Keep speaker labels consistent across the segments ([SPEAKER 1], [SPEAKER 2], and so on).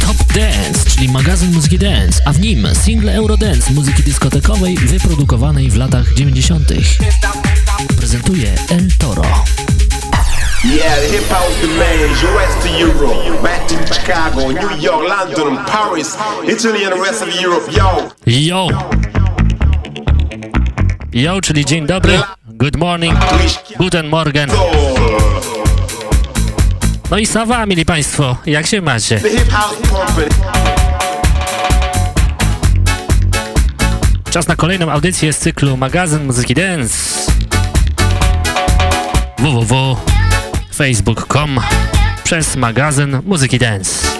[SPEAKER 1] Top Dance, czyli magazyn muzyki dance, a w nim single Eurodance muzyki dyskotekowej wyprodukowanej w latach 90. Prezentuje El Toro. Yeah, the hip house demands US to Europe, back to Chicago, New York, London, Paris, Italy and the rest of Europe, yo! Yo! Yo, czyli dzień dobry, good morning, guten morgen. No i sawa, mili Państwo, jak się macie? Czas na kolejną audycję z cyklu magazyn muzyki dance www.facebook.com przez magazyn muzyki dance.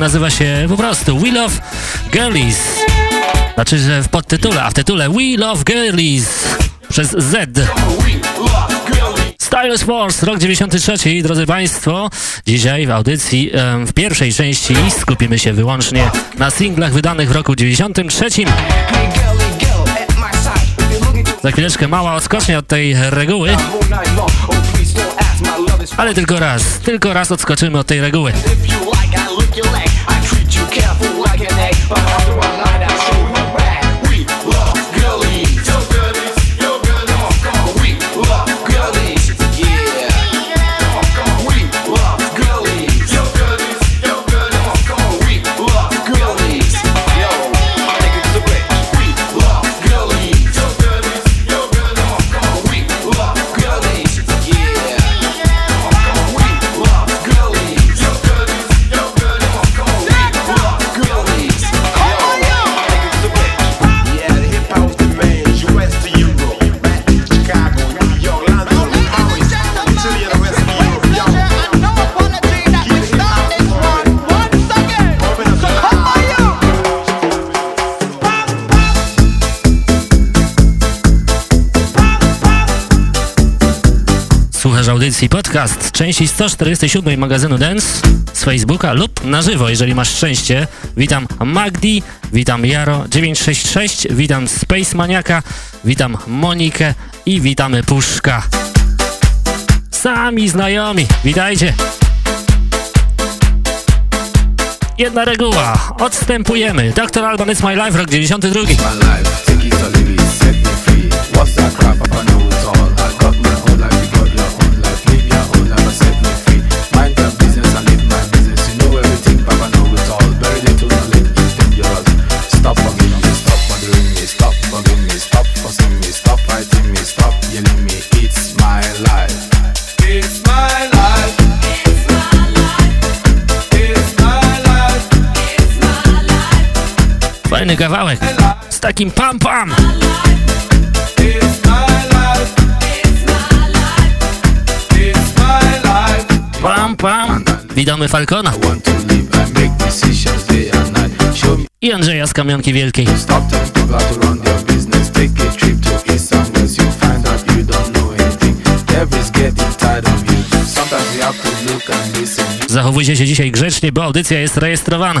[SPEAKER 1] Nazywa się po prostu We Love Girlies. Znaczy, że w podtytule, a w tytule We Love Girlies przez Z. Stylus Force, rok 93, drodzy Państwo. Dzisiaj w audycji, w pierwszej części skupimy się wyłącznie na singlach wydanych w roku 93. Za chwileczkę mała odskocznia od tej reguły. Ale tylko raz, tylko raz odskoczymy od tej reguły. Audycji podcast części 147 magazynu Dance z Facebooka lub na żywo, jeżeli masz szczęście. Witam Magdi, witam Jaro966, witam Space Maniaka, witam Monikę i witamy Puszka. Sami znajomi, witajcie! Jedna reguła, odstępujemy. Dr. Alban It's My Life, rok 92. Kawałek z takim pam pam. Pam pam. Witamy Falcona. I Andrzeja z Kamionki Wielkiej. Everybody's getting tired of you.
[SPEAKER 2] Zachowujcie się dzisiaj grzecznie, bo audycja jest rejestrowana.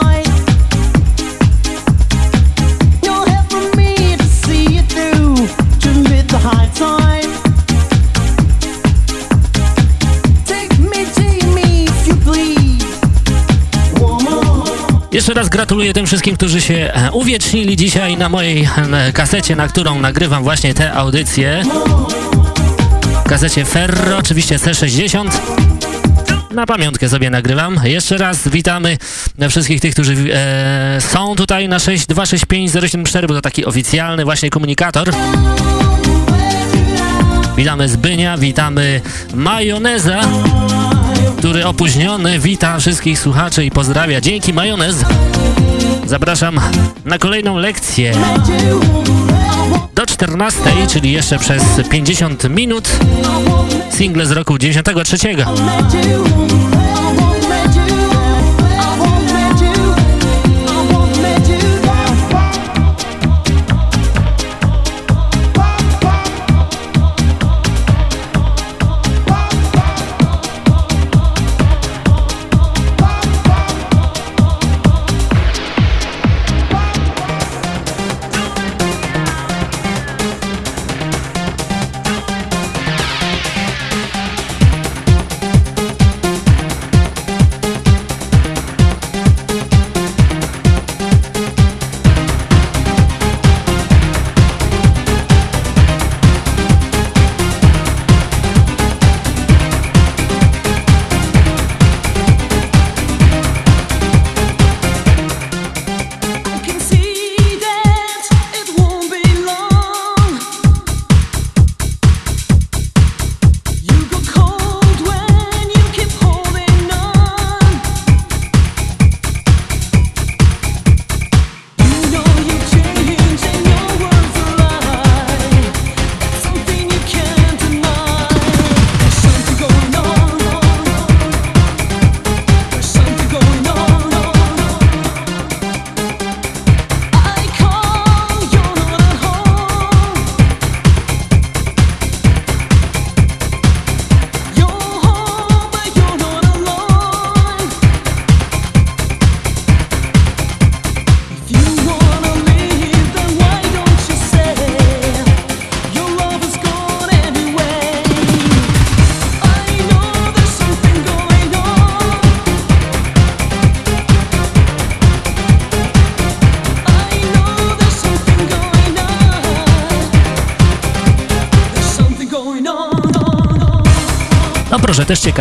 [SPEAKER 2] Jeszcze raz gratuluję tym wszystkim, którzy się e, uwiecznili dzisiaj na mojej e, kasecie, na którą nagrywam właśnie te audycje gazecie Ferro, oczywiście C60. Na pamiątkę sobie nagrywam. Jeszcze raz witamy wszystkich tych, którzy e, są tutaj na 6265074, bo to taki oficjalny właśnie komunikator. Witamy Zbynia, witamy Majoneza, który opóźniony wita wszystkich słuchaczy i pozdrawia. Dzięki Majonez. Zapraszam na kolejną lekcję do 14, czyli jeszcze przez 50 minut single z roku 93.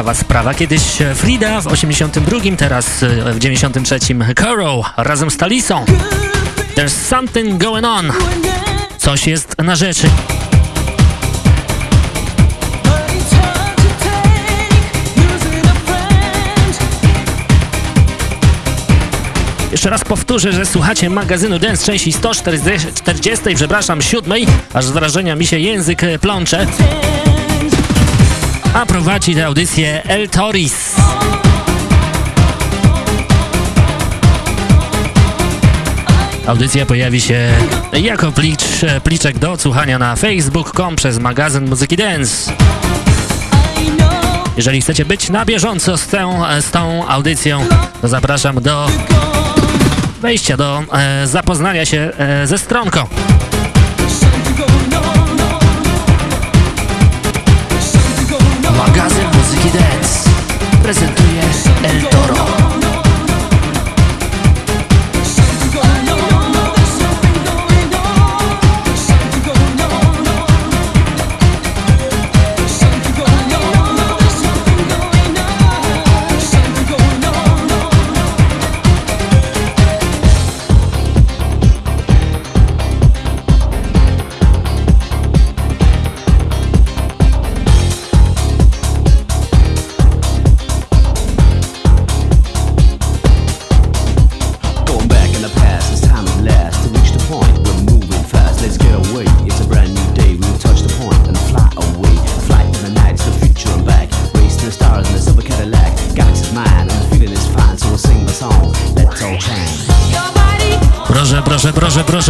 [SPEAKER 3] ciekawa sprawa. Kiedyś Frida w 82, teraz w 93 Coro razem z Talisą. There's something going on. Coś jest na rzeczy. Jeszcze raz powtórzę, że słuchacie magazynu Dance części 140, przepraszam, 7, aż z wrażenia mi się język plącze. A prowadzi tę audycję El Toris. Audycja pojawi się jako plicz, pliczek do odsłuchania na facebook.com przez magazyn Muzyki Dance. Jeżeli chcecie być na bieżąco z tą, z tą audycją, to zapraszam do wejścia, do e, zapoznania się e, ze stronką.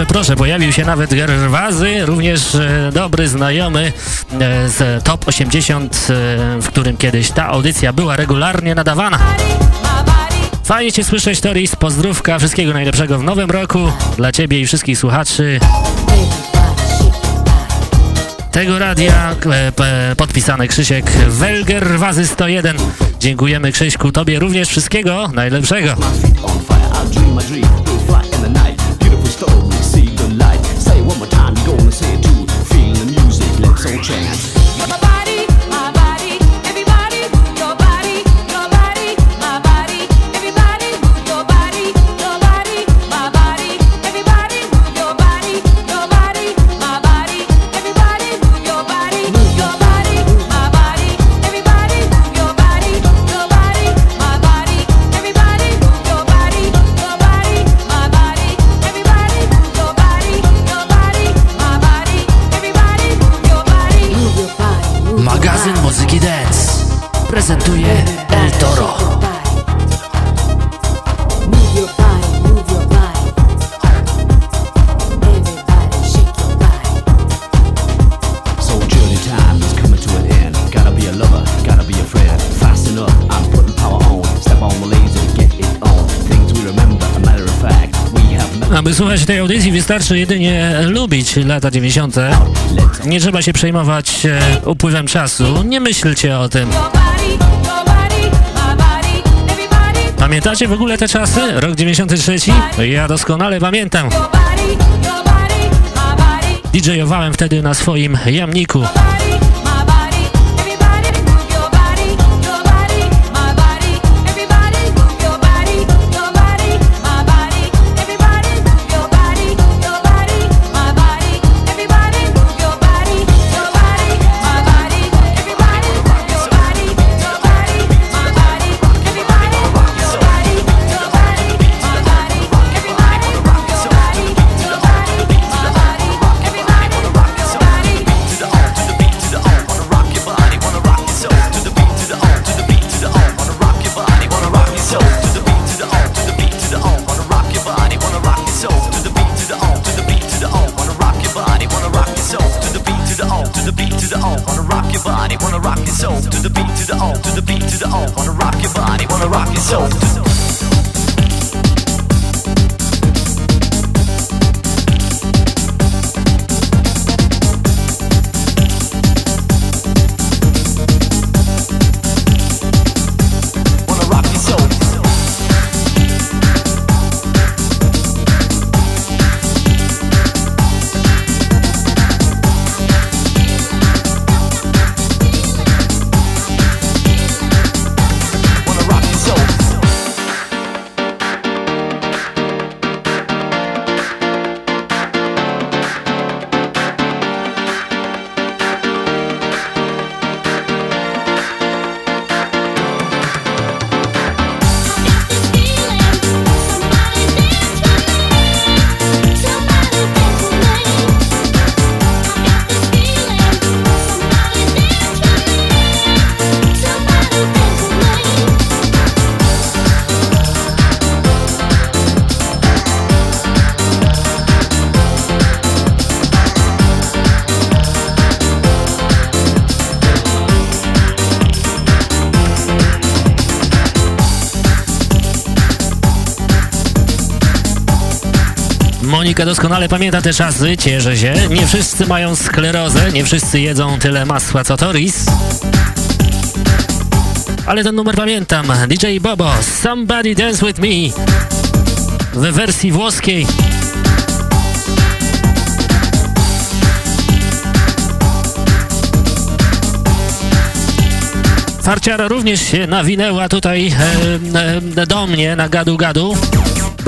[SPEAKER 3] Proszę, proszę, pojawił się nawet Gerwazy, również e, dobry znajomy e, z Top 80, e, w którym kiedyś ta audycja była regularnie nadawana. Fajnie Cię słyszeć, Toris, pozdrówka, wszystkiego najlepszego w nowym roku dla Ciebie i wszystkich słuchaczy tego radia, podpisany Krzysiek Welger, Wazy 101. Dziękujemy Krzyśku, Tobie również wszystkiego najlepszego. Say it. Feel the music, let's all chant. Aby słuchać tej audycji wystarczy jedynie lubić lata 90. Nie trzeba się przejmować e, upływem czasu. Nie myślcie o tym. Pamiętacie w ogóle te czasy? Rok 93? Ja doskonale pamiętam. DJ-owałem wtedy na swoim jamniku.
[SPEAKER 4] rock your soul to the beat, to the O, to the beat, to the O. Wanna rock your body, wanna rock your soul.
[SPEAKER 5] Monika doskonale pamięta te czasy, cieszę się. Nie wszyscy mają sklerozę, nie wszyscy jedzą tyle masła co Toris. Ale ten numer pamiętam. DJ Bobo, Somebody Dance With Me w wersji włoskiej. Farciara również się nawinęła tutaj e, e, do mnie na gadu gadu.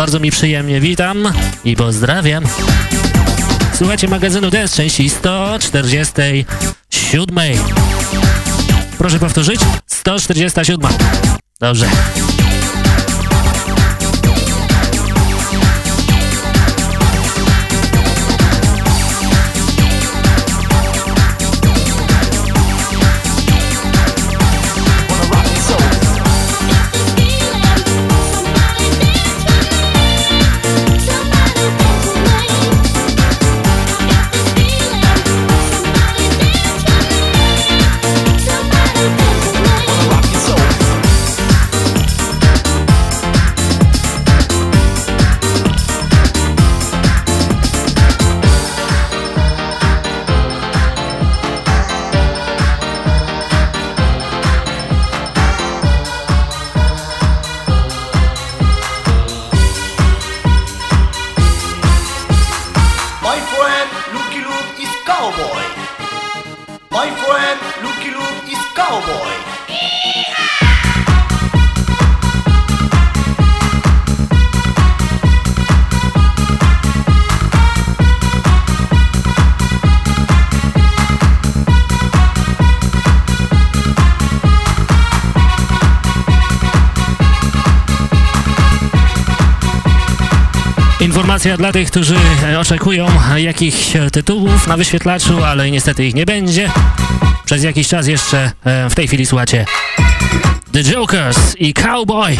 [SPEAKER 5] Bardzo mi przyjemnie witam i pozdrawiam. Słuchajcie magazynu Dance części 147. Proszę powtórzyć? 147. Dobrze. Informacja dla tych, którzy oczekują jakichś tytułów na wyświetlaczu, ale niestety ich nie będzie. Przez jakiś czas jeszcze e, w tej chwili słuchacie The Jokers i Cowboy.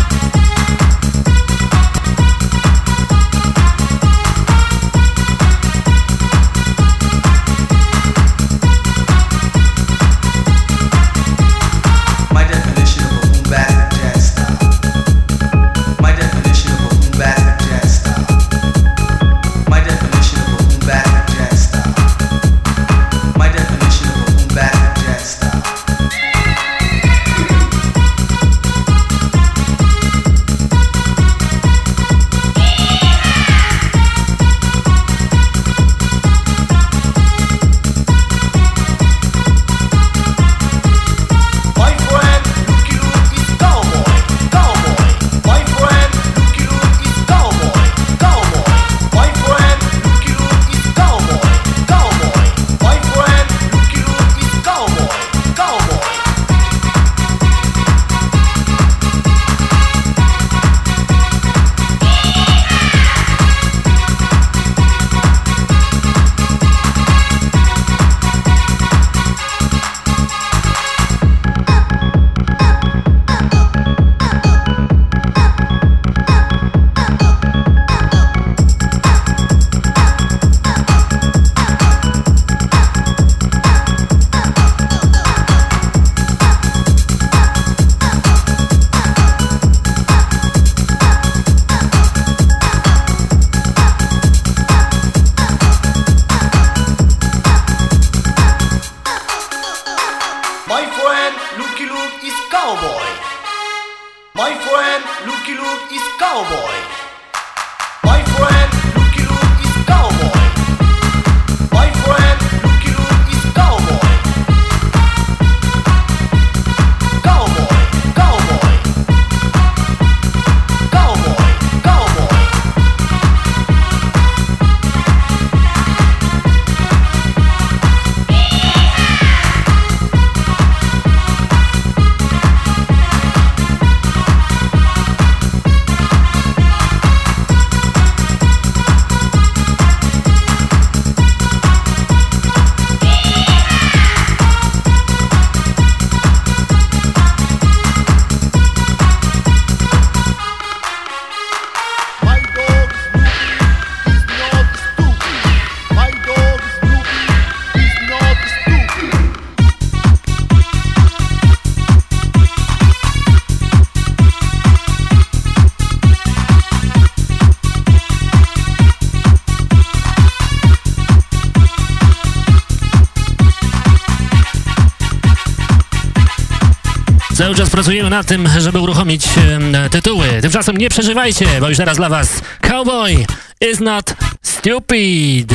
[SPEAKER 6] Cały czas pracujemy nad tym, żeby uruchomić e, tytuły. Tymczasem nie przeżywajcie, bo już teraz dla was Cowboy is not stupid.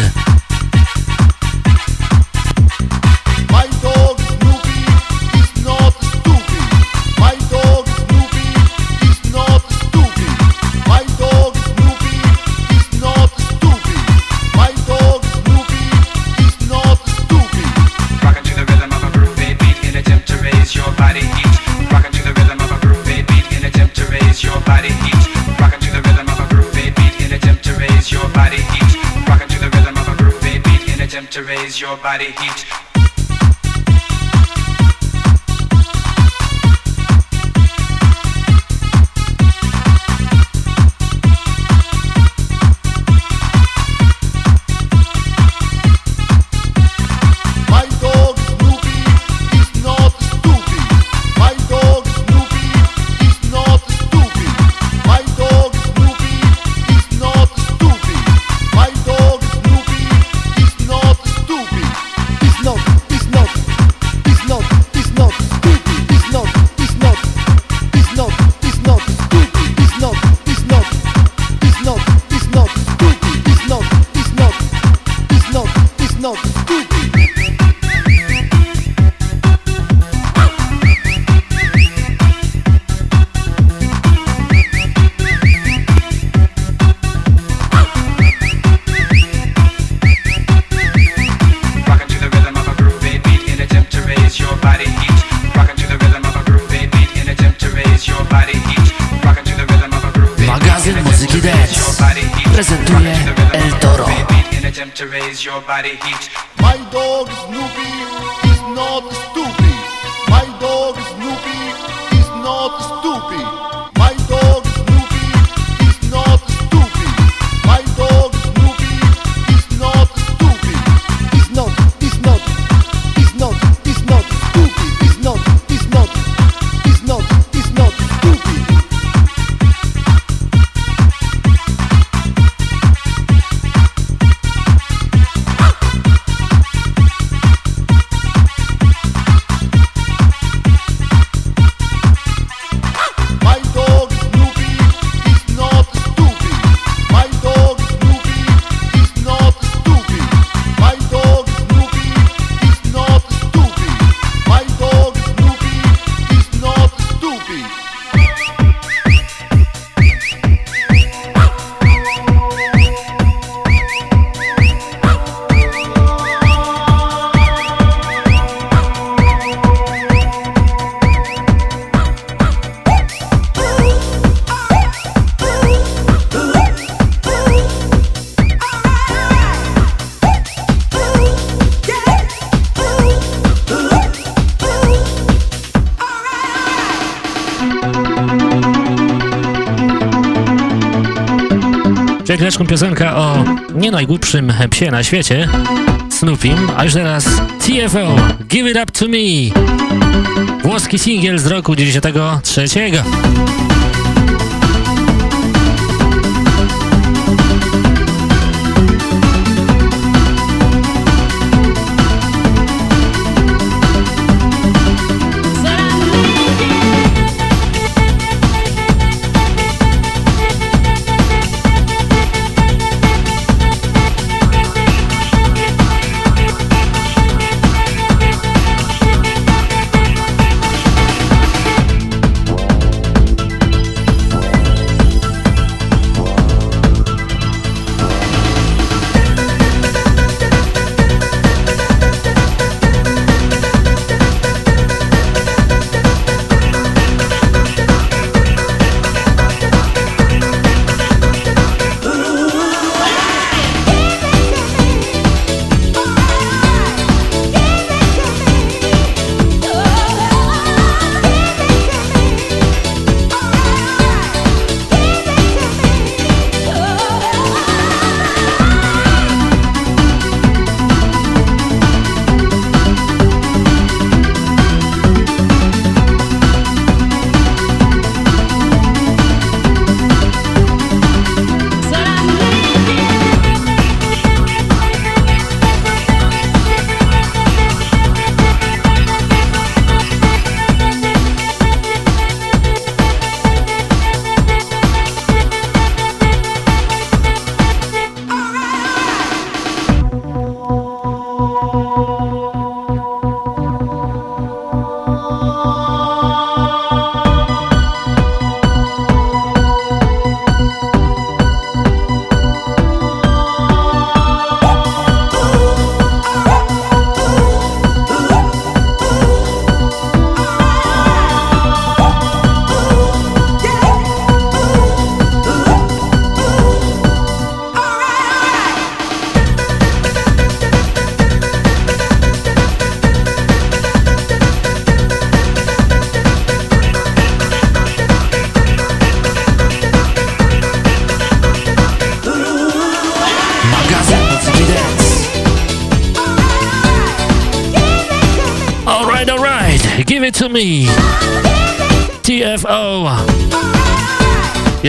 [SPEAKER 3] Body heat. Piosenka o nie najgłupszym psie na świecie, Snoopim, a już teraz TFO, Give It Up To Me, włoski singiel z roku 93.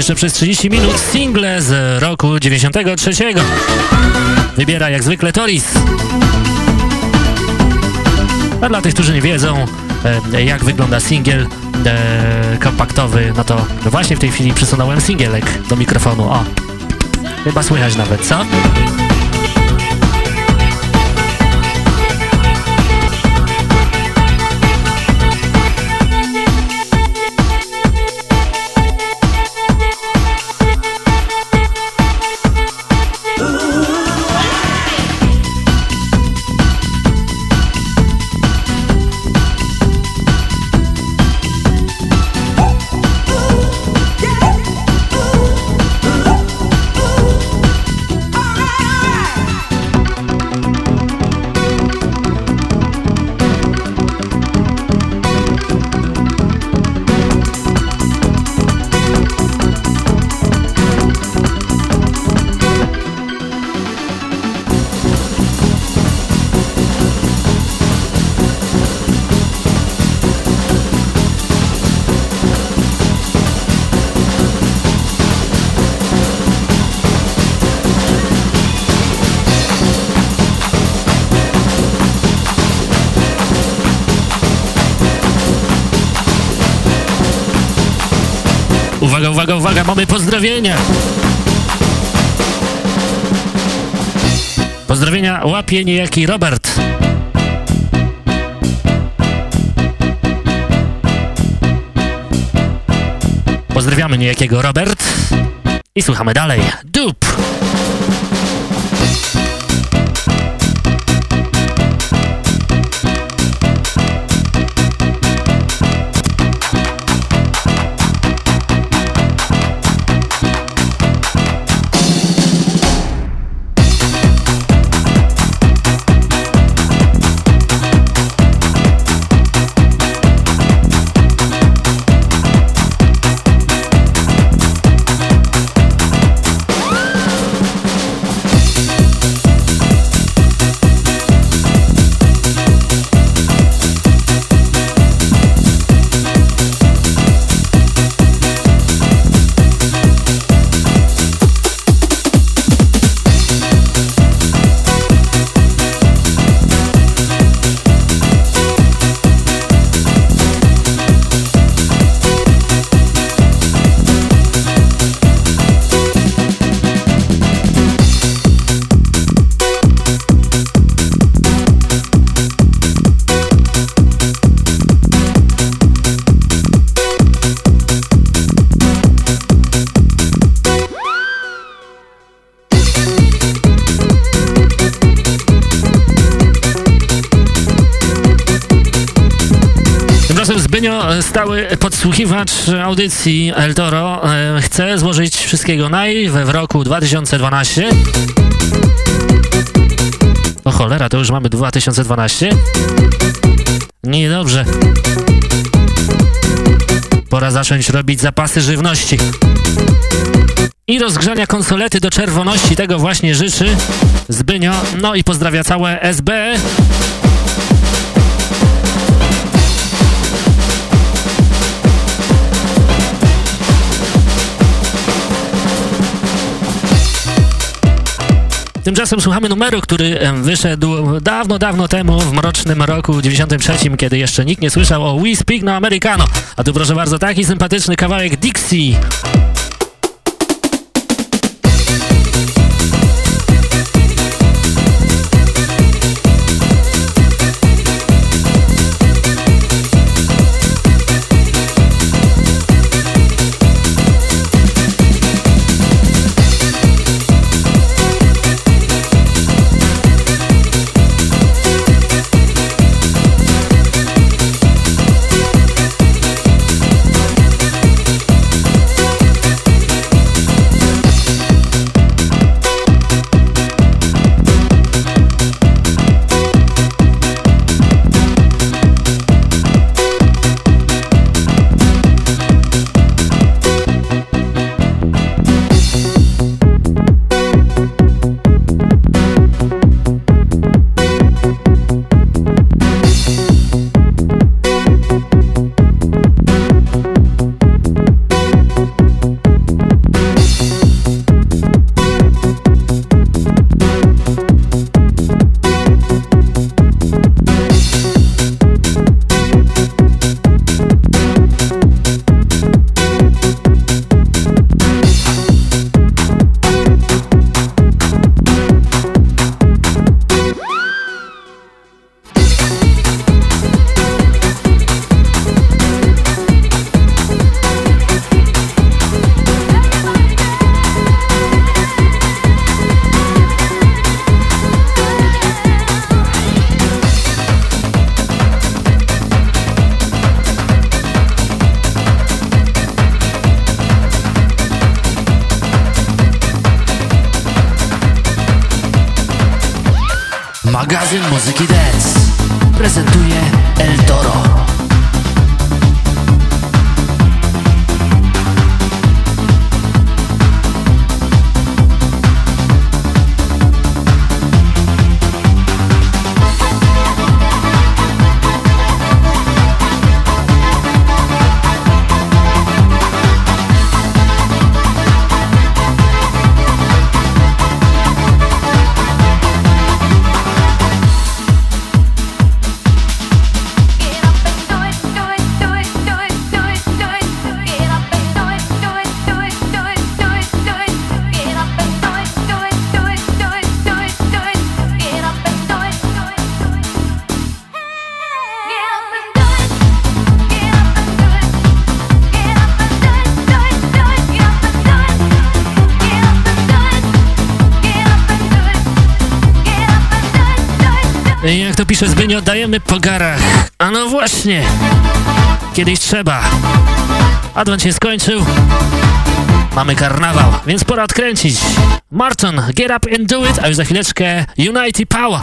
[SPEAKER 3] Jeszcze przez 30 minut single z roku 93. Wybiera jak zwykle Toris. A dla tych, którzy nie wiedzą, e, jak wygląda singiel e, kompaktowy, no to właśnie w tej chwili przesunąłem singielek do mikrofonu. O, chyba słychać nawet, co? Mamy pozdrowienia. Pozdrowienia łapie niejaki Robert. Pozdrawiamy niejakiego Robert i słuchamy dalej. Podsłuchiwacz audycji El Toro e, chce złożyć wszystkiego naj w roku 2012. O cholera, to już mamy 2012. Niedobrze. Pora zacząć robić zapasy żywności. I rozgrzania konsolety do czerwoności. Tego właśnie życzy Zbynio. No i pozdrawia całe SB. Tymczasem słuchamy numeru, który wyszedł dawno, dawno temu, w mrocznym roku 93, kiedy jeszcze nikt nie słyszał o We Speak No Americano. A tu proszę bardzo, taki sympatyczny kawałek Dixie.
[SPEAKER 7] To pisze Zbynio, dajemy po garach. A no właśnie, kiedyś trzeba. Advent się skończył. Mamy karnawał, więc pora odkręcić. Marton, get up and do it, a już za chwileczkę Unity Power.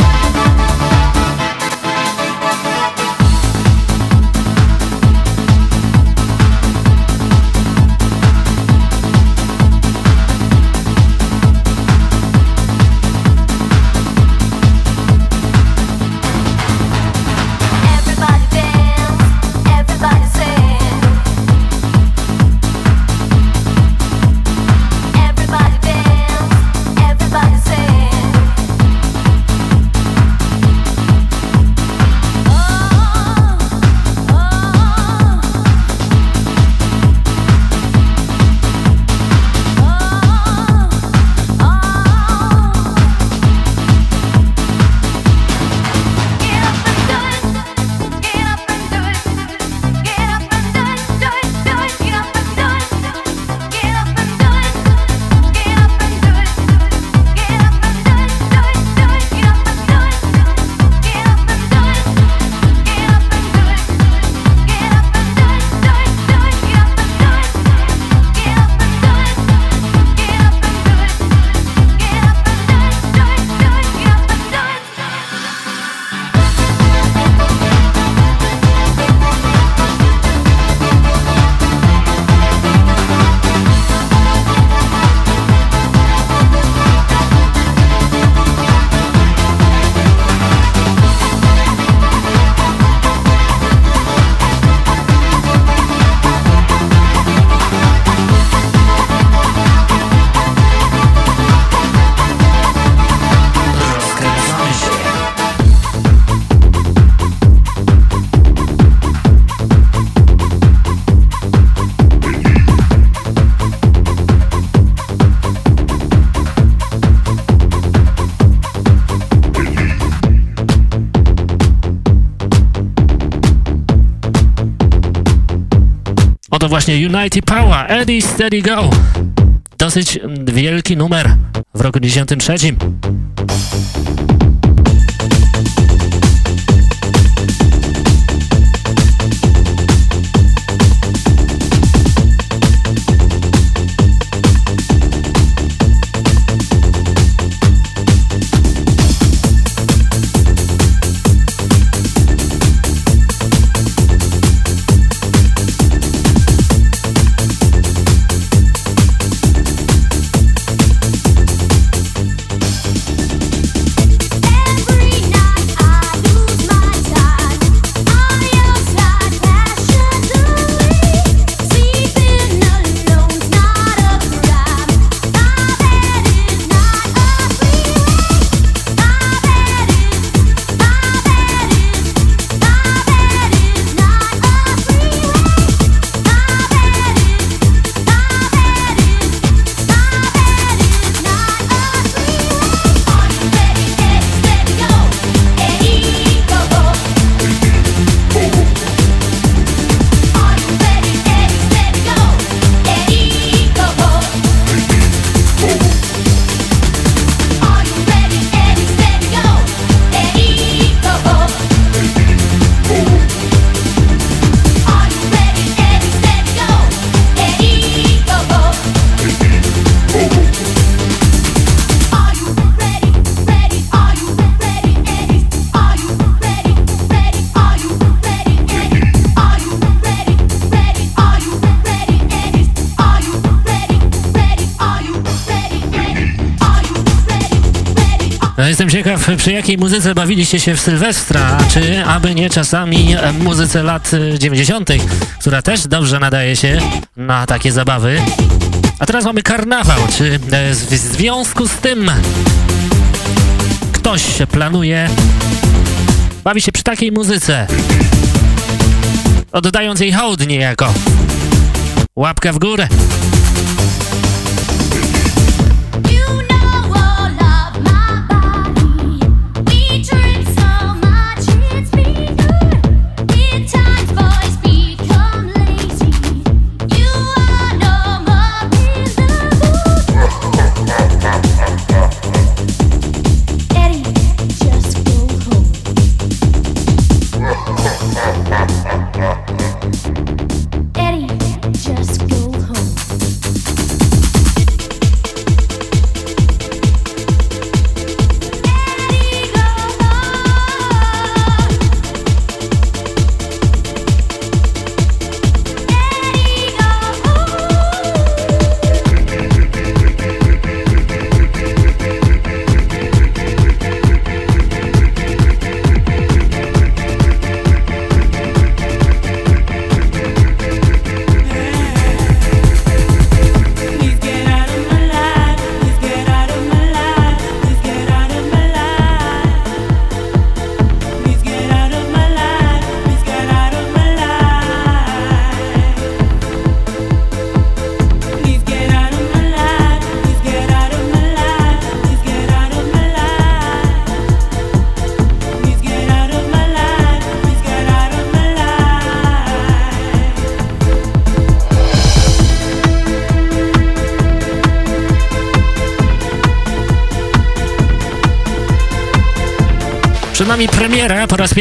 [SPEAKER 7] Właśnie United Power, Eddie Steady Go. Dosyć wielki numer w roku 93.
[SPEAKER 3] ciekaw, przy jakiej muzyce bawiliście się w Sylwestra, czy aby nie czasami muzyce lat 90., która też dobrze nadaje się na takie zabawy. A teraz mamy karnawał, czy w związku z tym ktoś planuje bawi się przy takiej muzyce, oddając jej hołd niejako. Łapka w górę.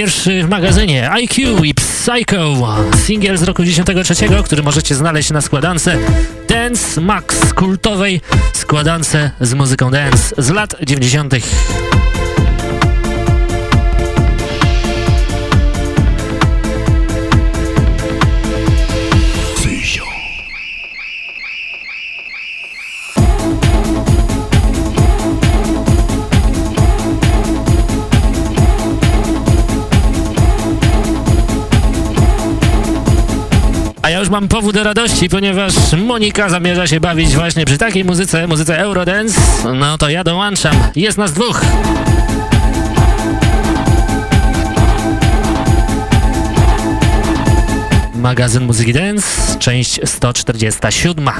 [SPEAKER 3] Pierwszy w magazynie IQ i Psycho, singiel z roku 93, który możecie znaleźć na składance Dance Max, kultowej składance z muzyką dance z lat 90. mam powód do radości, ponieważ Monika zamierza się bawić właśnie przy takiej muzyce, muzyce Eurodance. No to ja dołączam. Jest nas dwóch. Magazyn Muzyki Dance, część 147.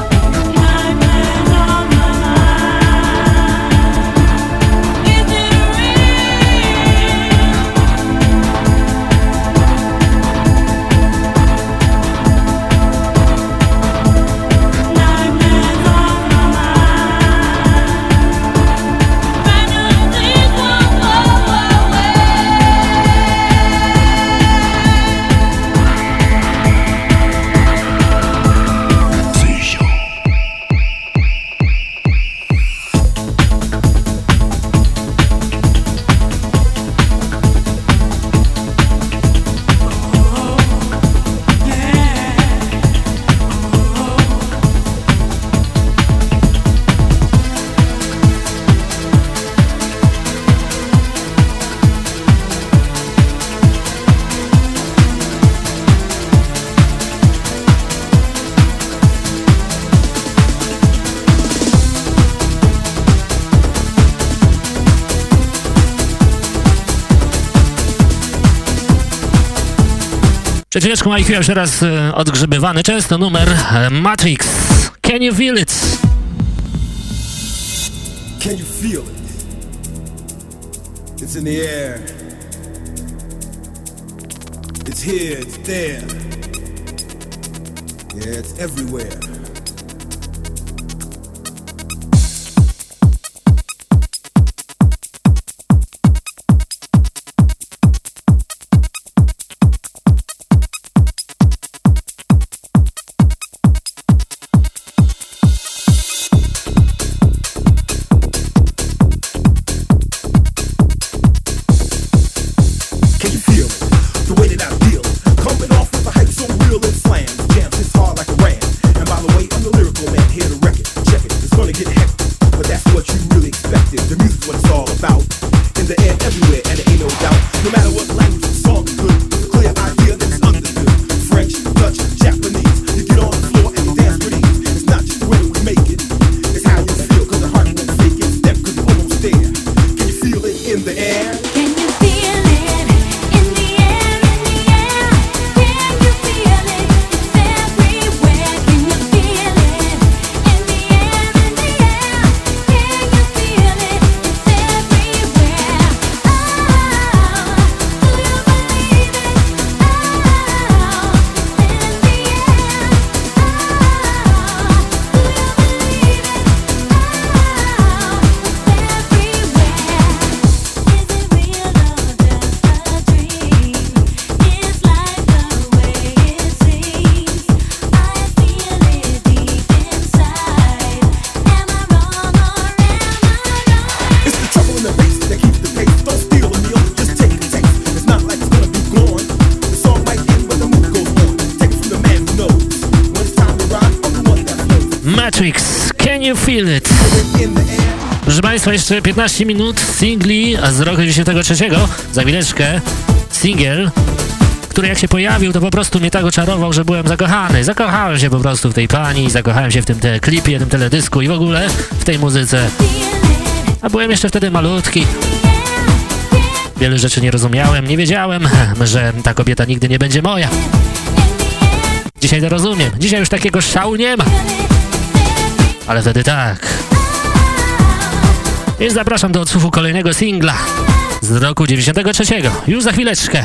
[SPEAKER 3] Chwileczką IQ jeszcze raz odgrzebywany, często numer e, Matrix. Can you feel it? Can you feel it? It's in the air. It's here, it's there. Yeah, it's everywhere.
[SPEAKER 8] Jeszcze 15 minut singli z roku 93. Za chwileczkę singiel, który jak się pojawił, to po prostu mnie tak oczarował, że byłem zakochany. Zakochałem się po prostu w tej pani, zakochałem się w tym te klipie, tym teledysku i w ogóle w tej muzyce. A byłem jeszcze wtedy malutki. Wiele rzeczy nie rozumiałem, nie wiedziałem, że ta kobieta nigdy nie będzie moja. Dzisiaj to rozumiem. Dzisiaj już takiego szału nie ma. Ale wtedy tak. Więc zapraszam do odsłuchu kolejnego singla z roku 93. Już za chwileczkę.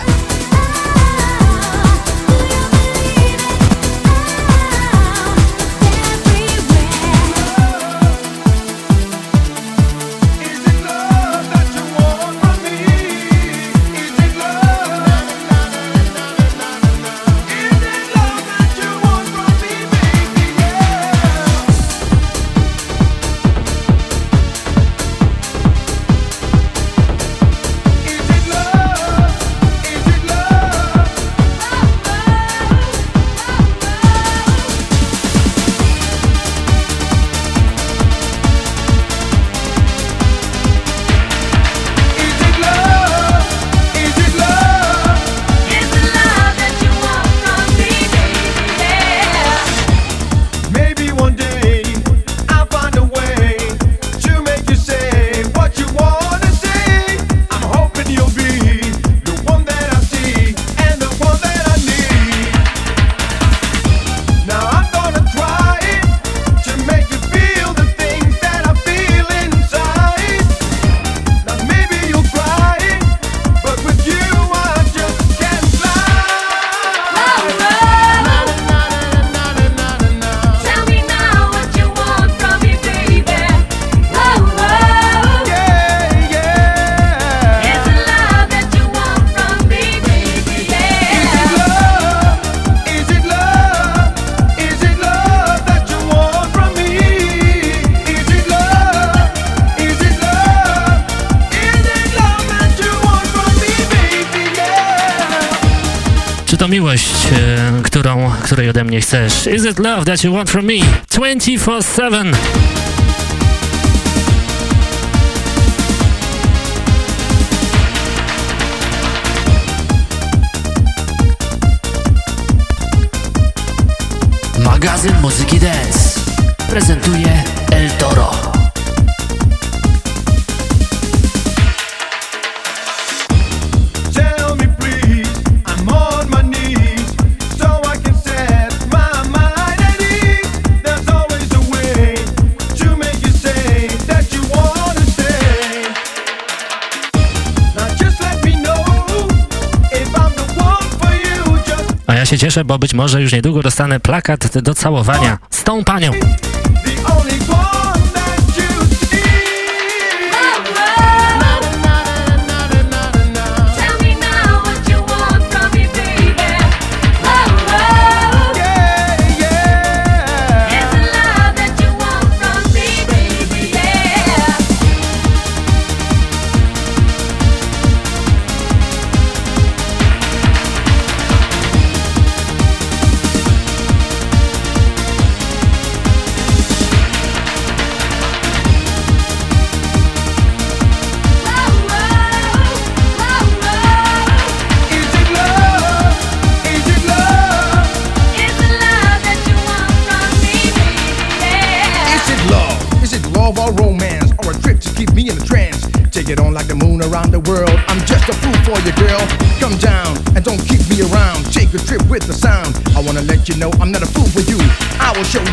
[SPEAKER 8] Is it love that you want from me?
[SPEAKER 3] 24
[SPEAKER 8] 7. cieszę, bo być może już niedługo dostanę plakat do całowania z tą panią.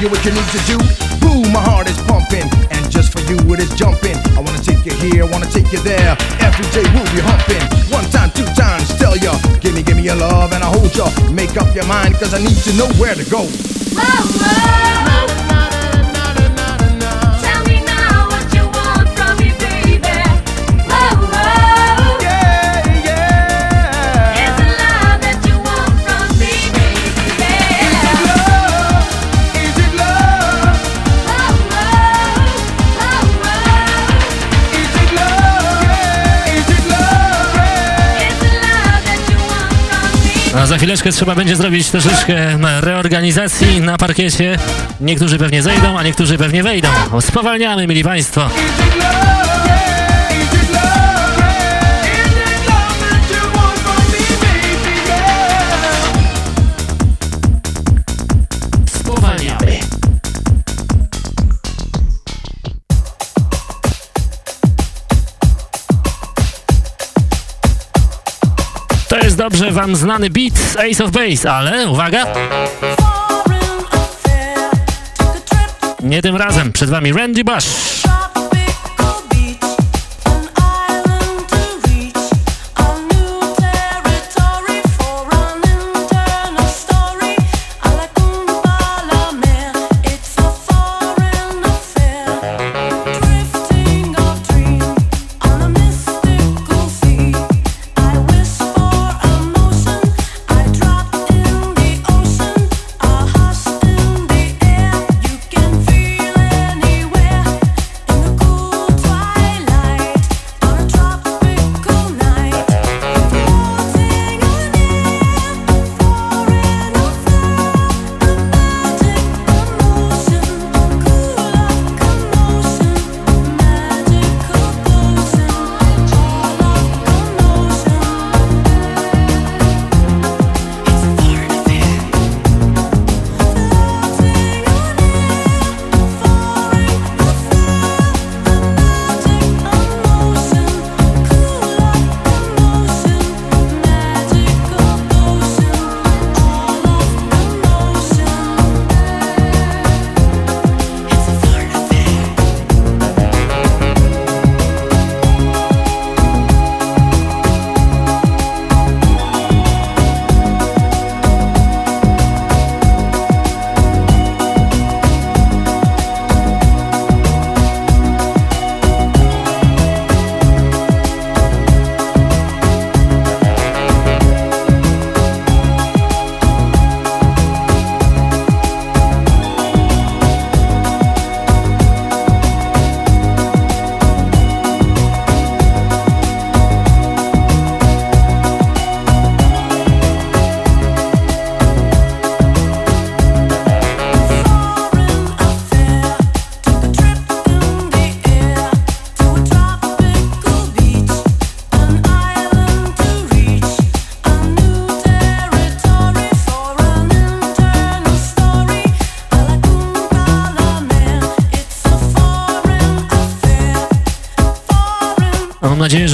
[SPEAKER 1] You what you need to do. Boom, my heart is pumping, and just for you it is jumping. I wanna take you here, wanna take you there. Every day we'll be humping. One time, two times, tell ya. Give me, give me your love, and I hold ya. Make up your mind, cause I need to know where to go. Whoa, whoa.
[SPEAKER 8] za chwileczkę trzeba będzie zrobić troszeczkę reorganizacji na parkiecie. Niektórzy pewnie zejdą, a niektórzy pewnie wejdą. Spowalniamy, mili Państwo. Dobrze wam znany beat Ace of Base, ale uwaga! Nie tym razem, przed wami Randy Bush.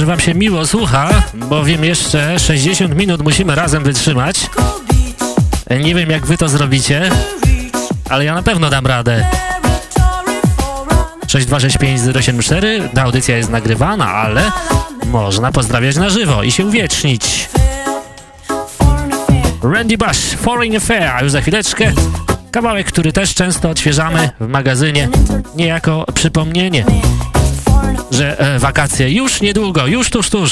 [SPEAKER 8] Wam się miło słucha, bowiem jeszcze 60 minut musimy razem wytrzymać. Nie wiem, jak Wy to zrobicie, ale ja na pewno dam radę. 6265074, ta audycja jest nagrywana, ale można pozdrawiać na żywo i się uwiecznić. Randy Bush, Foreign Affair, a już za chwileczkę kawałek, który też często odświeżamy w magazynie, niejako przypomnienie że e, wakacje już niedługo, już tuż, tuż.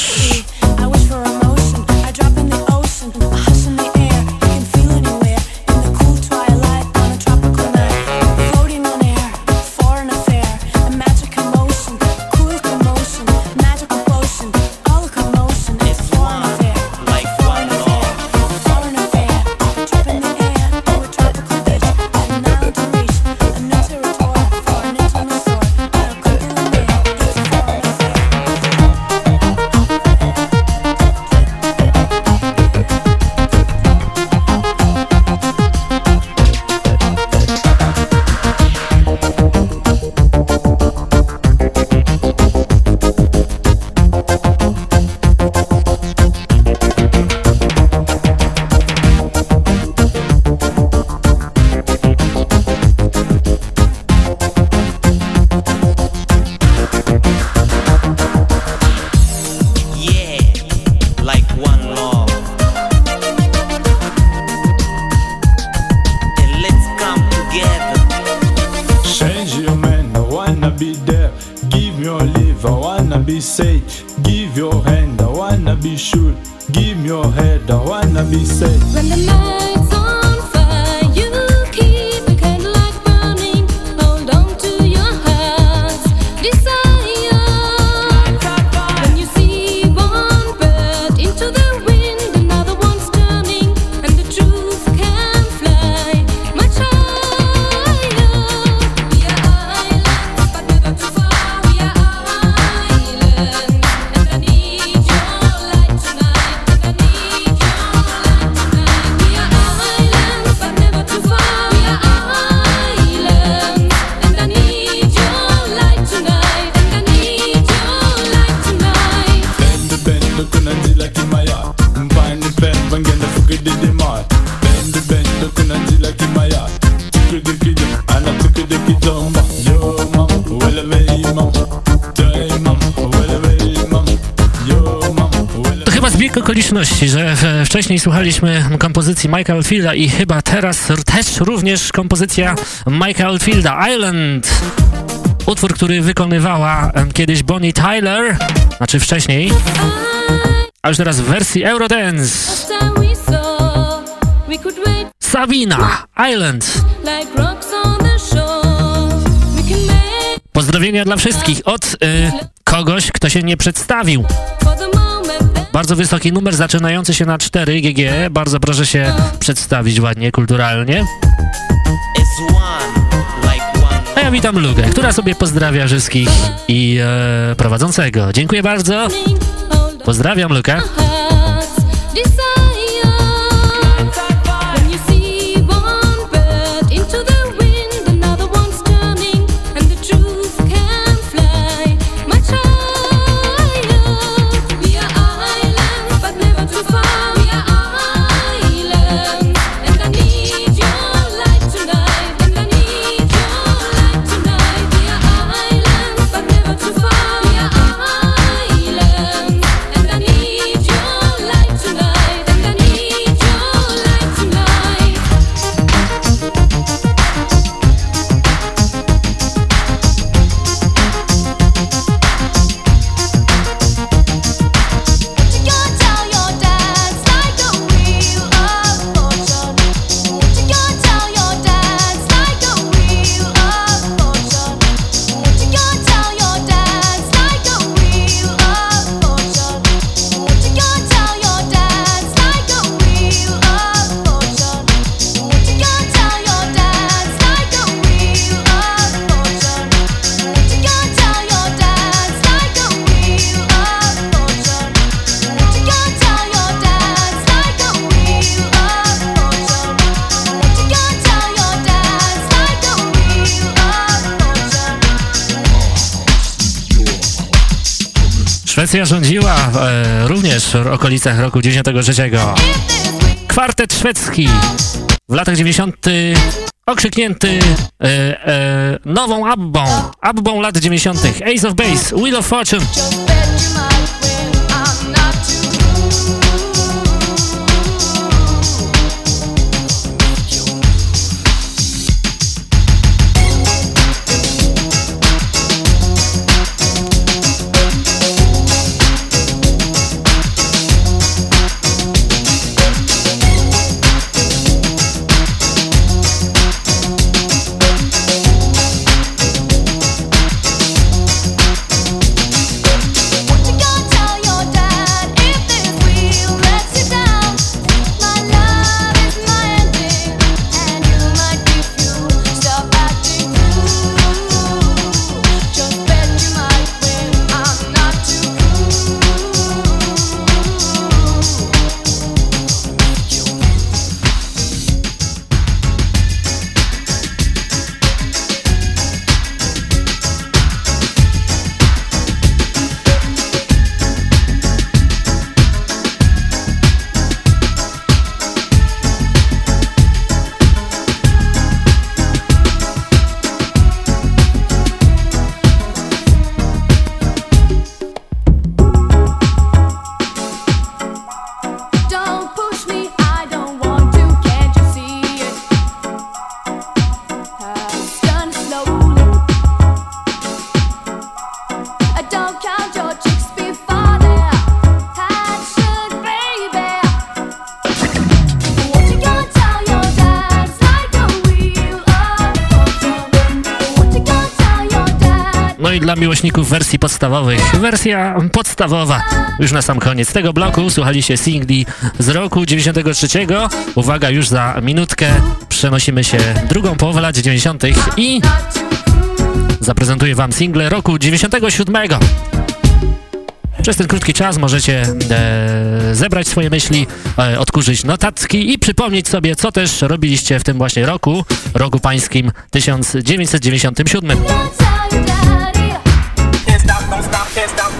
[SPEAKER 8] Wcześniej słuchaliśmy kompozycji Michael Oldfielda i chyba teraz też również kompozycja Michael Oldfielda, Island. Utwór, który wykonywała kiedyś Bonnie Tyler, znaczy wcześniej, a już teraz w wersji Eurodance. Sabina, Island. Pozdrowienia dla wszystkich od y, kogoś, kto się nie przedstawił. Bardzo wysoki numer zaczynający się na 4 GG. Bardzo proszę się przedstawić ładnie, kulturalnie. A ja witam Lugę, która sobie pozdrawia wszystkich i e, prowadzącego. Dziękuję bardzo. Pozdrawiam Lukę. W okolicach roku 93. Kwartet szwedzki w latach 90. okrzyknięty e, e, nową Abbą, Abbą lat 90. Ace of Base, Wheel of Fortune. Miłośników wersji podstawowych. Wersja podstawowa. Już na sam koniec tego bloku słuchaliście singli z roku 93. Uwaga, już za minutkę przenosimy się drugą połowę lat 90. i zaprezentuję wam single roku 97. Przez ten krótki czas możecie e, zebrać swoje myśli, e, odkurzyć notatki i przypomnieć sobie, co też robiliście w tym właśnie roku, roku pańskim 1997.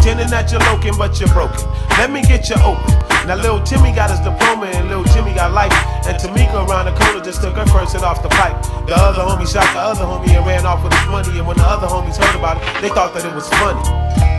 [SPEAKER 9] Pretending that you're loking, but you're broken. Let me get you open. Now, little Timmy got his diploma and little Jimmy got life. And Tamika around the corner just took her first off the pipe. The other homie shot the other homie and ran off with his money. And when the other homies heard about it, they thought that it was funny.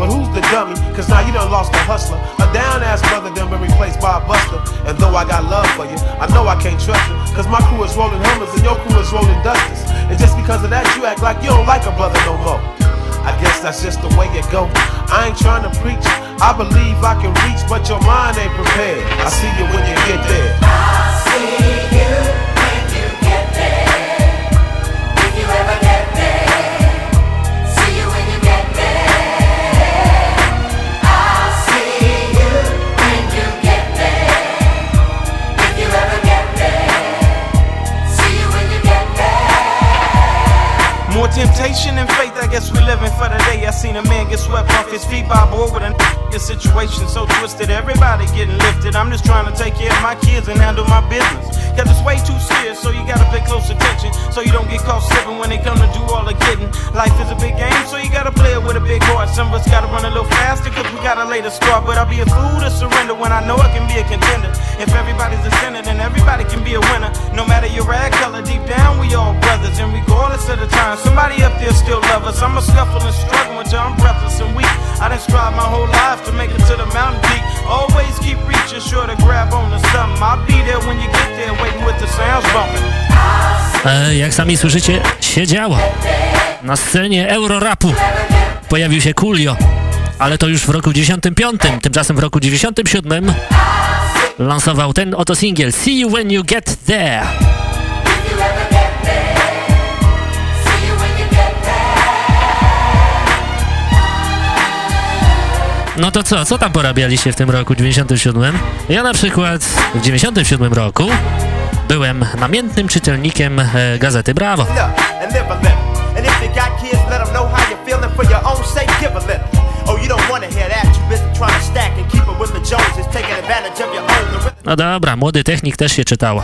[SPEAKER 9] But who's the dummy? Cause now you done lost a hustler. A down ass brother done been replaced by a buster. And though I got love for you, I know I can't trust you. Cause my crew is rolling Hummers and your crew is rolling Dusters. And just because of that, you act like you don't like a brother no more. I guess that's just the way it go. I ain't trying to preach. I believe I can reach, but your mind ain't prepared. I see you when you get there.
[SPEAKER 10] I see you.
[SPEAKER 9] When you get there. When you ever get there, see you when you get there. I see you when you get there. See you when you get back.
[SPEAKER 11] More temptation and faith, I guess we living for the day. I seen a man get swept off his feet by a boy with a situation so twisted. Everybody getting lifted. I'm just trying to take care of my kids and handle my business. Cause it's way too serious, so you gotta pay close attention. So you don't get caught slipping when they come to do all the getting. Life is a big game, so you gotta play it with a big heart. Some of us gotta run a little faster, cause we gotta lay the start. But I'll be a fool to surrender when I know I can be a contender. If everybody's a sinner, then everybody can be a winner. No matter your rag color, deep down we all brothers. And regardless of the time, somebody up there still love us. Scuffle and struggling until I'm breathless and weak. I done strive my whole life to make it to the mountain peak. Always keep reaching, sure to grab on to something. I'll be there when you get there.
[SPEAKER 3] E, jak sami słyszycie, się działo. Na scenie Eurorapu pojawił się Coolio, ale to już w roku 95. Tymczasem w roku 97 lansował ten oto singiel See You When You Get There. No to co? Co tam porabialiście w tym roku 97? Ja na przykład w 97 roku byłem namiętnym czytelnikiem e, gazety Brawo. No dobra, młody technik też się czytała.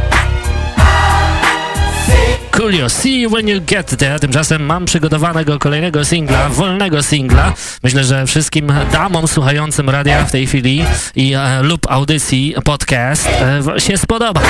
[SPEAKER 3] Coolio, see you when you get there. Tymczasem mam przygotowanego kolejnego singla, wolnego singla. Myślę, że wszystkim damom słuchającym radia w tej chwili i e, lub audycji podcast e, się spodoba.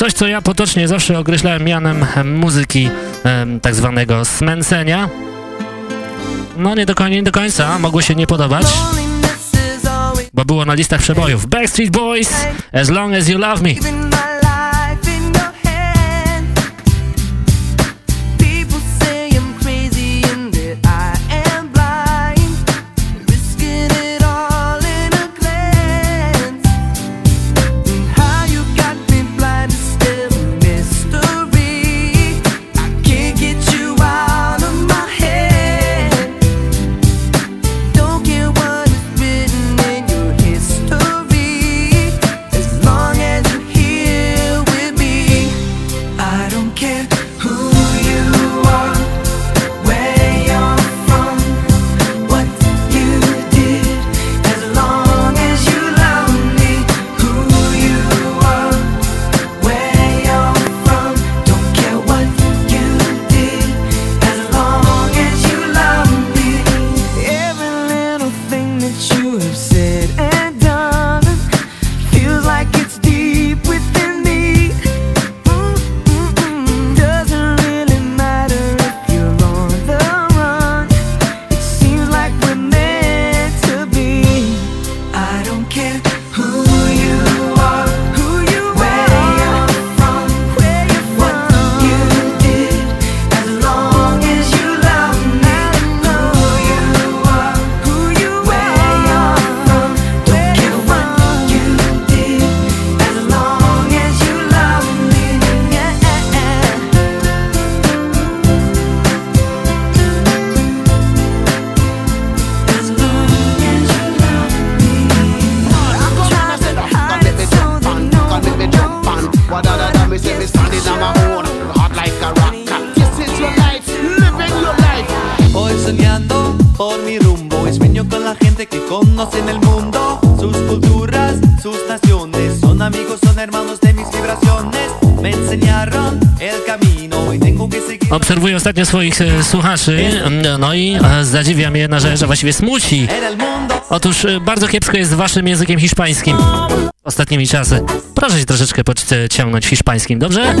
[SPEAKER 3] Coś, co ja potocznie zawsze określałem mianem muzyki tak zwanego smęcenia. No nie do, nie do końca, mogło się nie podobać, bo było na listach przebojów. Backstreet Boys, As Long As You Love Me.
[SPEAKER 8] Swoich e, słuchaczy, no i e, zadziwia mnie jedna rzecz, a właściwie smuci. Otóż e, bardzo kiepsko jest waszym językiem hiszpańskim ostatnimi czasy. Proszę się troszeczkę podciągnąć hiszpańskim, dobrze?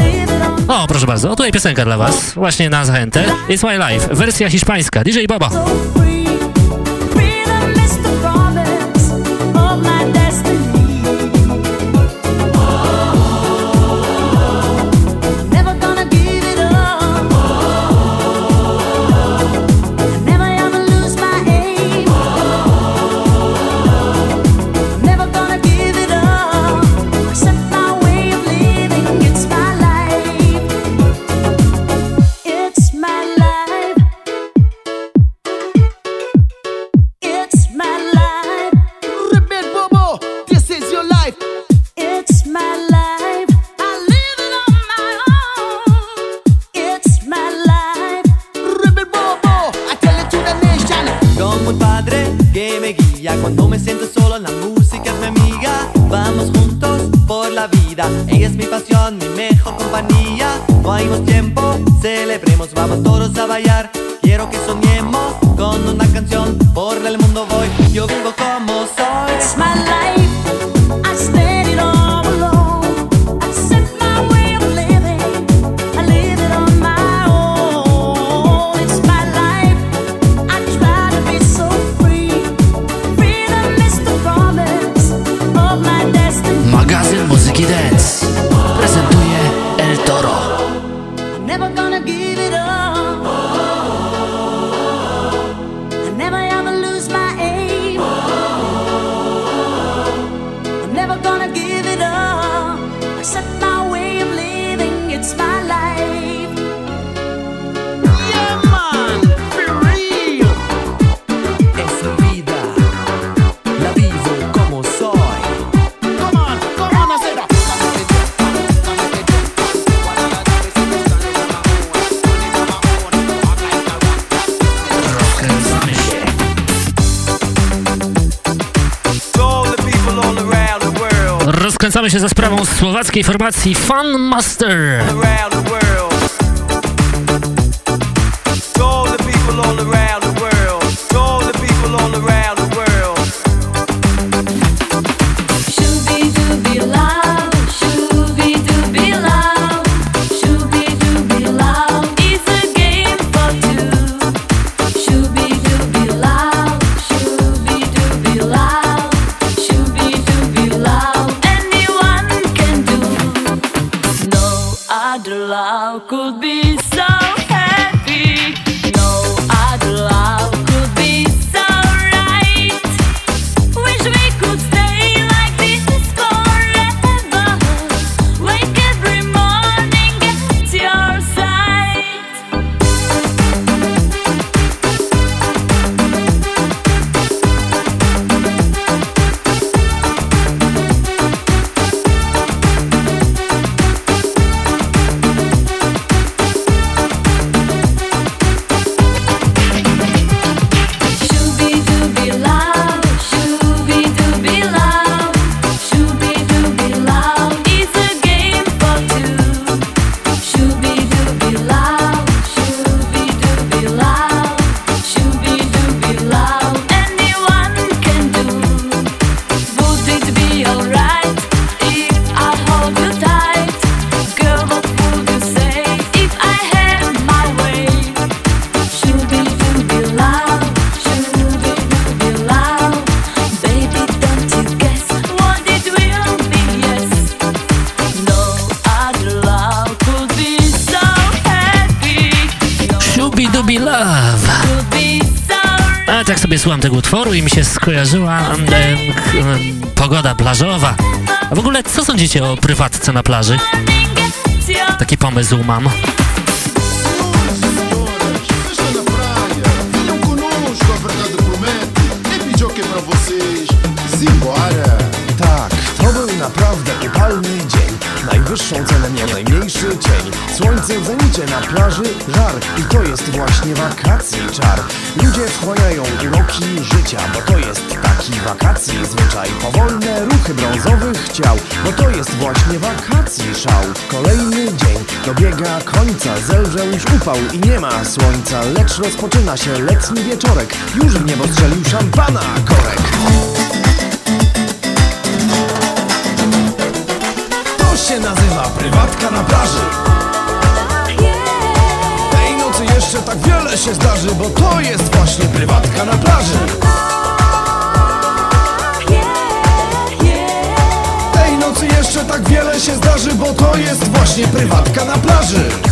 [SPEAKER 8] O, proszę bardzo, o tutaj piosenka dla was, właśnie na zachętę. It's My Life, wersja hiszpańska, DJ Baba. que me guía cuando me siento solo. La música es mi amiga. Vamos juntos por la vida. Ella es mi
[SPEAKER 12] pasión, mi mejor compañía. No hay más tiempo, celebremos, vamos todos a bailar. Quiero que soñemos
[SPEAKER 8] się za sprawą słowackiej formacji Fun Master. Skojarzyła pogoda plażowa. A w ogóle co sądzicie o prywatce na plaży? Taki pomysł mam.
[SPEAKER 13] Tak, to był naprawdę upalny dzień. Najwyższą cenę miał najmniejszy cień Słońce w zenicie na plaży żar I to jest właśnie wakacji czar Ludzie wchłaniają uroki życia Bo to jest taki wakacji. Zwyczaj Powolne ruchy brązowych ciał Bo to jest właśnie wakacji szał. Kolejny dzień dobiega końca Zelżał już upał i nie ma słońca Lecz rozpoczyna się letni wieczorek. Już w niebo strzelił szampana korek. To się nazywa prywatka na plaży tak wiele się zdarzy Bo to jest właśnie prywatka na plaży. Tej nocy jeszcze tak wiele się zdarzy Bo to jest właśnie prywatka na plaży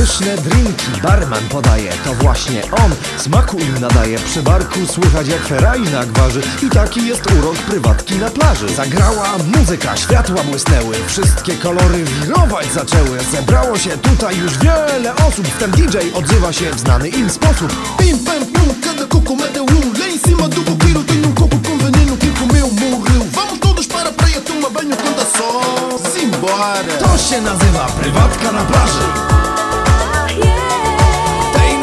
[SPEAKER 13] Przepyszne drinki barman podaje To właśnie on. Smaku im nadaje Przy barku słychać jak feraj na gwarzy. I taki jest urok prywatki na plaży. Zagrała muzyka, światła błysnęły Wszystkie kolory wirować zaczęły. Zebrało się tutaj już wiele osób ten DJ odzywa się w znany im sposób.
[SPEAKER 14] Pim pam pum, cada coco mete um Lá em cima do coqueiro tem um coco com veneno Quem comeu Vamos todos para a praia tomar banho quando sol Simbora
[SPEAKER 13] To się nazywa prywatka na plaży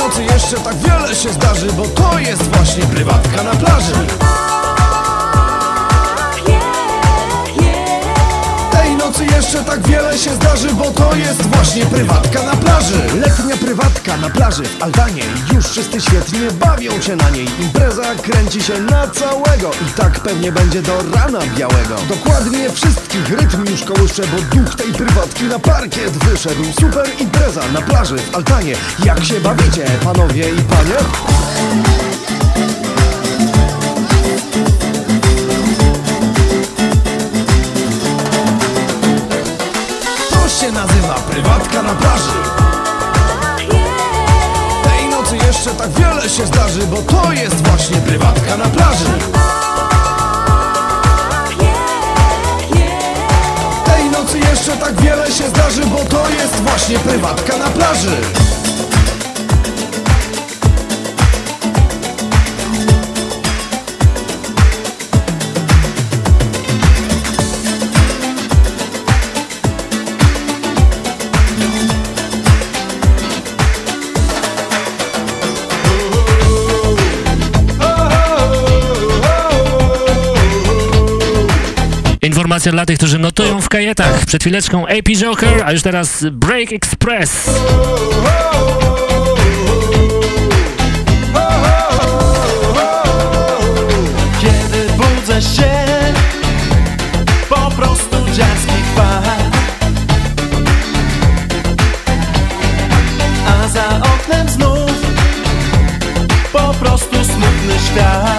[SPEAKER 13] nocy jeszcze tak wiele się zdarzy Bo to jest właśnie prywatka na plaży jeszcze tak wiele się zdarzy Bo to jest właśnie prywatka na plaży. Letnia prywatka na plaży w Altanie Już wszyscy świetnie bawią się na niej. Impreza kręci się na całego I tak pewnie będzie do rana białego. Dokładnie wszystkich rytm już kołysze Bo duch tej prywatki na parkiet wyszedł. Super impreza na plaży w Altanie. Jak się bawicie panowie i panie? Się nazywa prywatka na plaży. Tej nocy jeszcze tak wiele się zdarzy Bo to jest właśnie prywatka na plaży. Tej nocy jeszcze tak wiele się zdarzy Bo to jest właśnie prywatka na plaży
[SPEAKER 3] Informacja dla tych, którzy notują w kajetach. Przed chwileczką AP Joker, a już teraz Break Express.
[SPEAKER 2] Kiedy budzę się Po prostu dziarski chwal A za oknem znów Po prostu smutny świat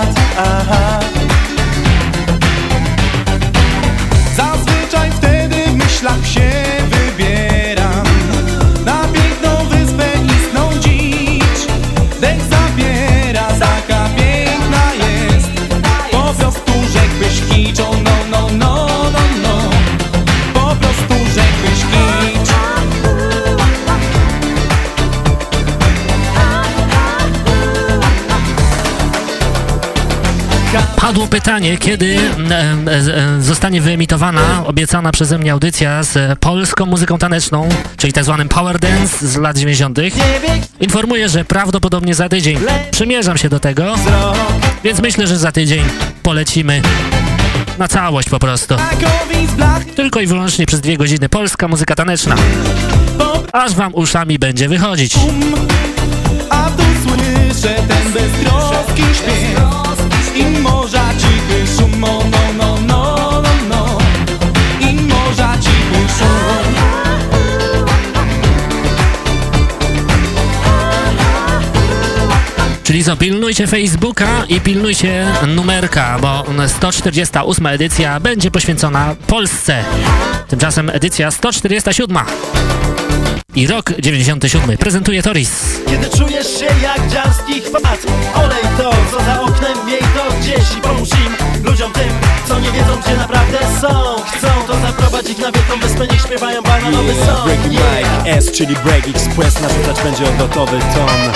[SPEAKER 3] Padło pytanie, kiedy e, e, zostanie wyemitowana obiecana przeze mnie audycja z polską muzyką taneczną, czyli tak zwanym Power Dance z lat 90. Informuję, że prawdopodobnie za tydzień przymierzam się do tego, więc myślę, że za tydzień polecimy na całość po prostu. Tylko i wyłącznie przez dwie godziny polska muzyka taneczna. Aż wam uszami będzie wychodzić.
[SPEAKER 2] A tu słyszę ten beztroski śpiew I morza cichy szum, no, no, no, no, no, no I morza cichy szum
[SPEAKER 3] Czyli co, pilnujcie Facebooka i pilnujcie numerka, bo 148 edycja będzie poświęcona Polsce. Tymczasem edycja 147. I rok 97 prezentuje Toris.
[SPEAKER 2] Kiedy czujesz się jak dziarski chwat Olej to, co za gdzieś I pomóż im, ludziom tym, co nie wiedzą, gdzie naprawdę są. Chcą to zaprowadzić na wielką wyspę, niech śpiewają bananowy song.
[SPEAKER 15] Breaking
[SPEAKER 2] yeah.
[SPEAKER 15] Mike S, czyli Break Express Narzucać będzie odlotowy ton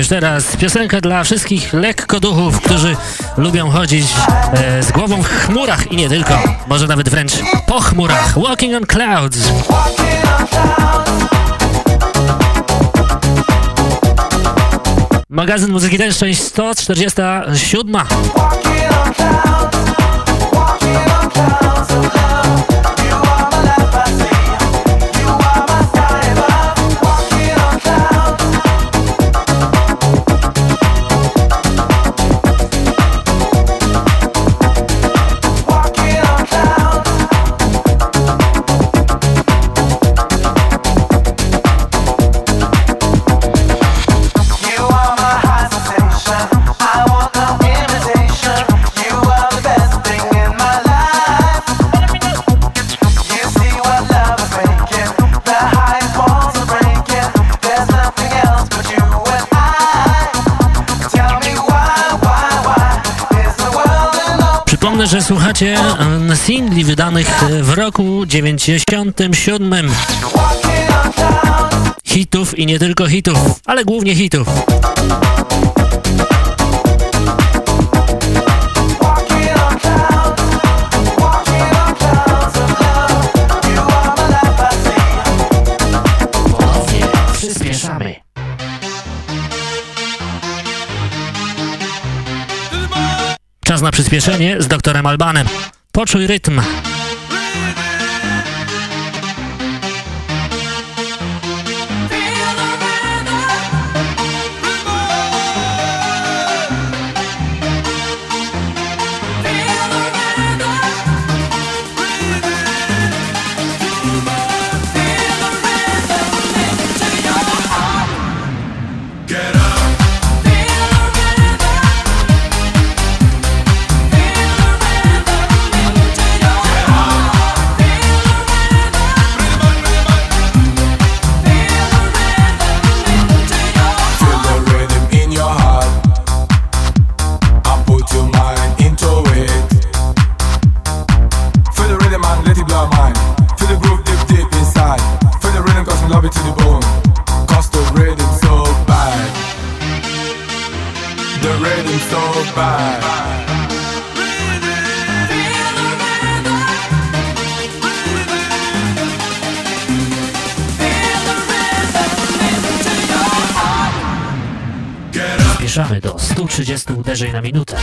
[SPEAKER 3] już teraz piosenka dla wszystkich lekkoduchów, którzy lubią chodzić e, z głową w chmurach i nie tylko, może nawet wręcz po chmurach. Walking on Clouds. Magazyn Muzyki Dance, część 147. że singli wydanych w roku 97. Hitów i nie tylko hitów, ale głównie hitów. Czas na przyspieszenie z doktorem Albanem. Poczuj rytm. Do 130 uderzeń na minutę.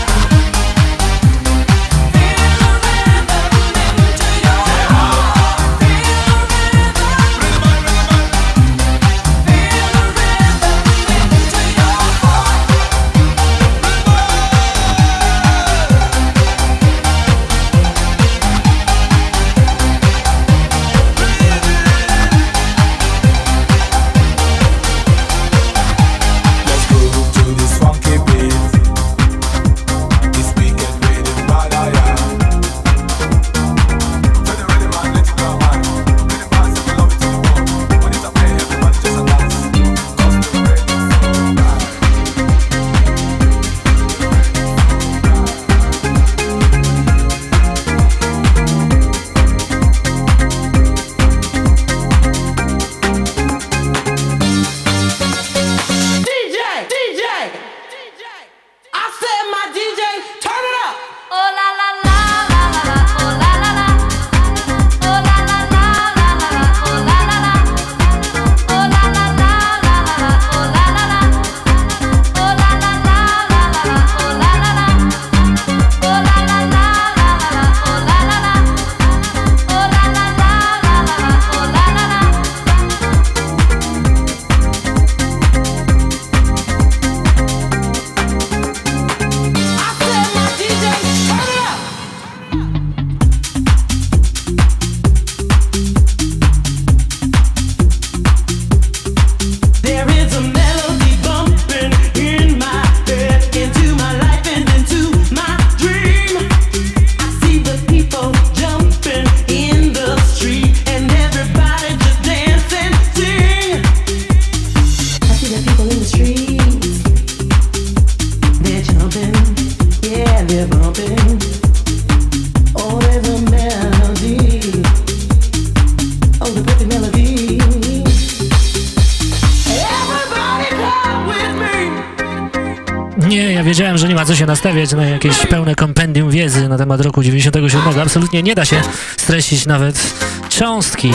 [SPEAKER 8] Na jakieś pełne kompendium wiedzy na temat roku 97. Absolutnie nie da się streścić nawet cząstki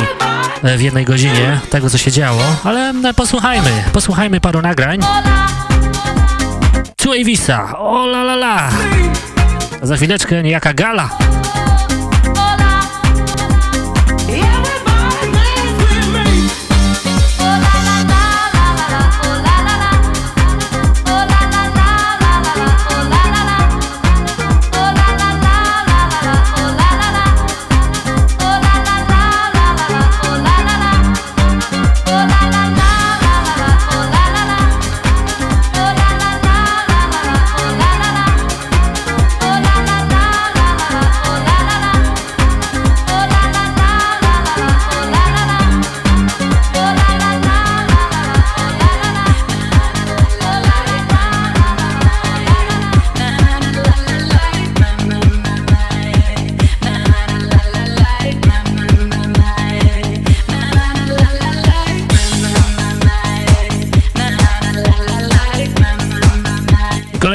[SPEAKER 8] w jednej godzinie tego, co się działo, ale posłuchajmy, posłuchajmy paru nagrań. Tu Avisa, o la la la. Za chwileczkę niejaka gala.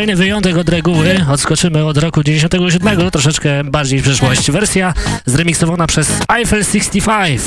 [SPEAKER 8] Kolejny wyjątek od reguły. Odskoczymy od roku 97, troszeczkę bardziej w przyszłość. Wersja zremiksowana przez Eiffel 65.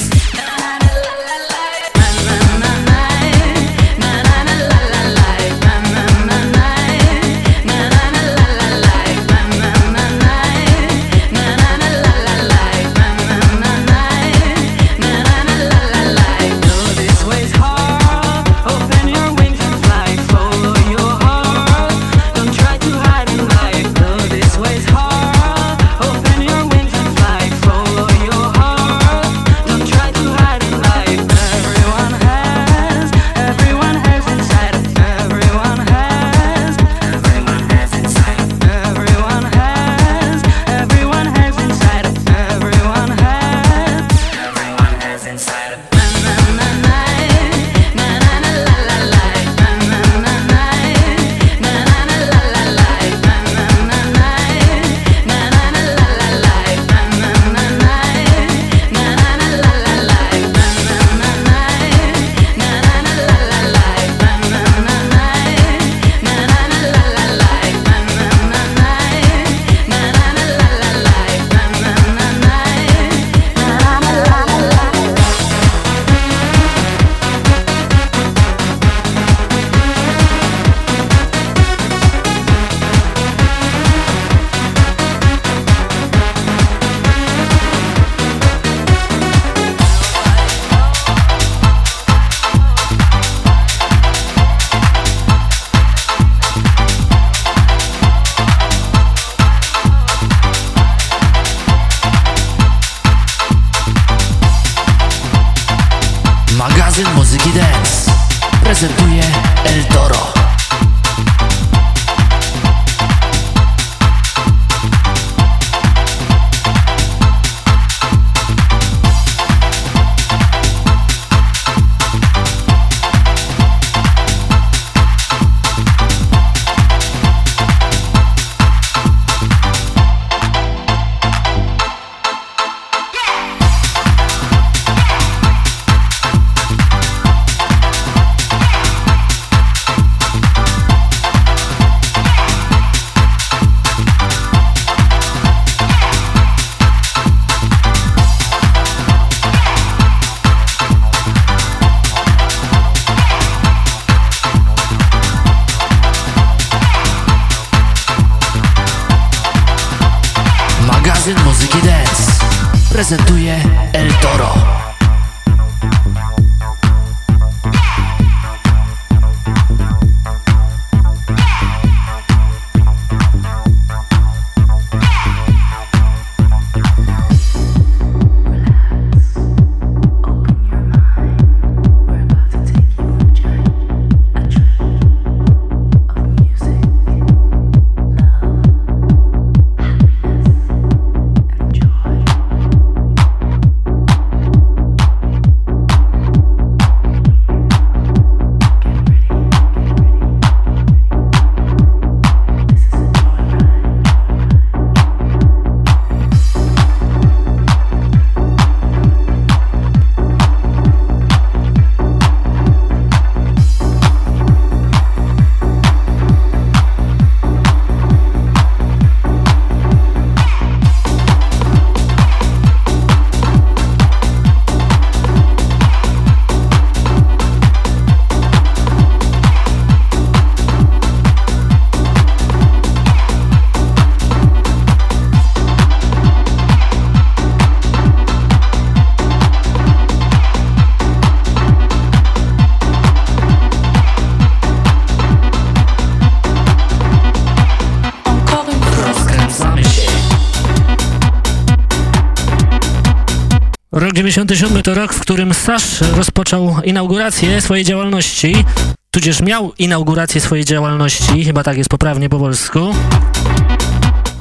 [SPEAKER 3] Rok 97 to rok, w którym Sasz rozpoczął inaugurację swojej działalności, tudzież miał inaugurację swojej działalności, chyba tak jest poprawnie po polsku.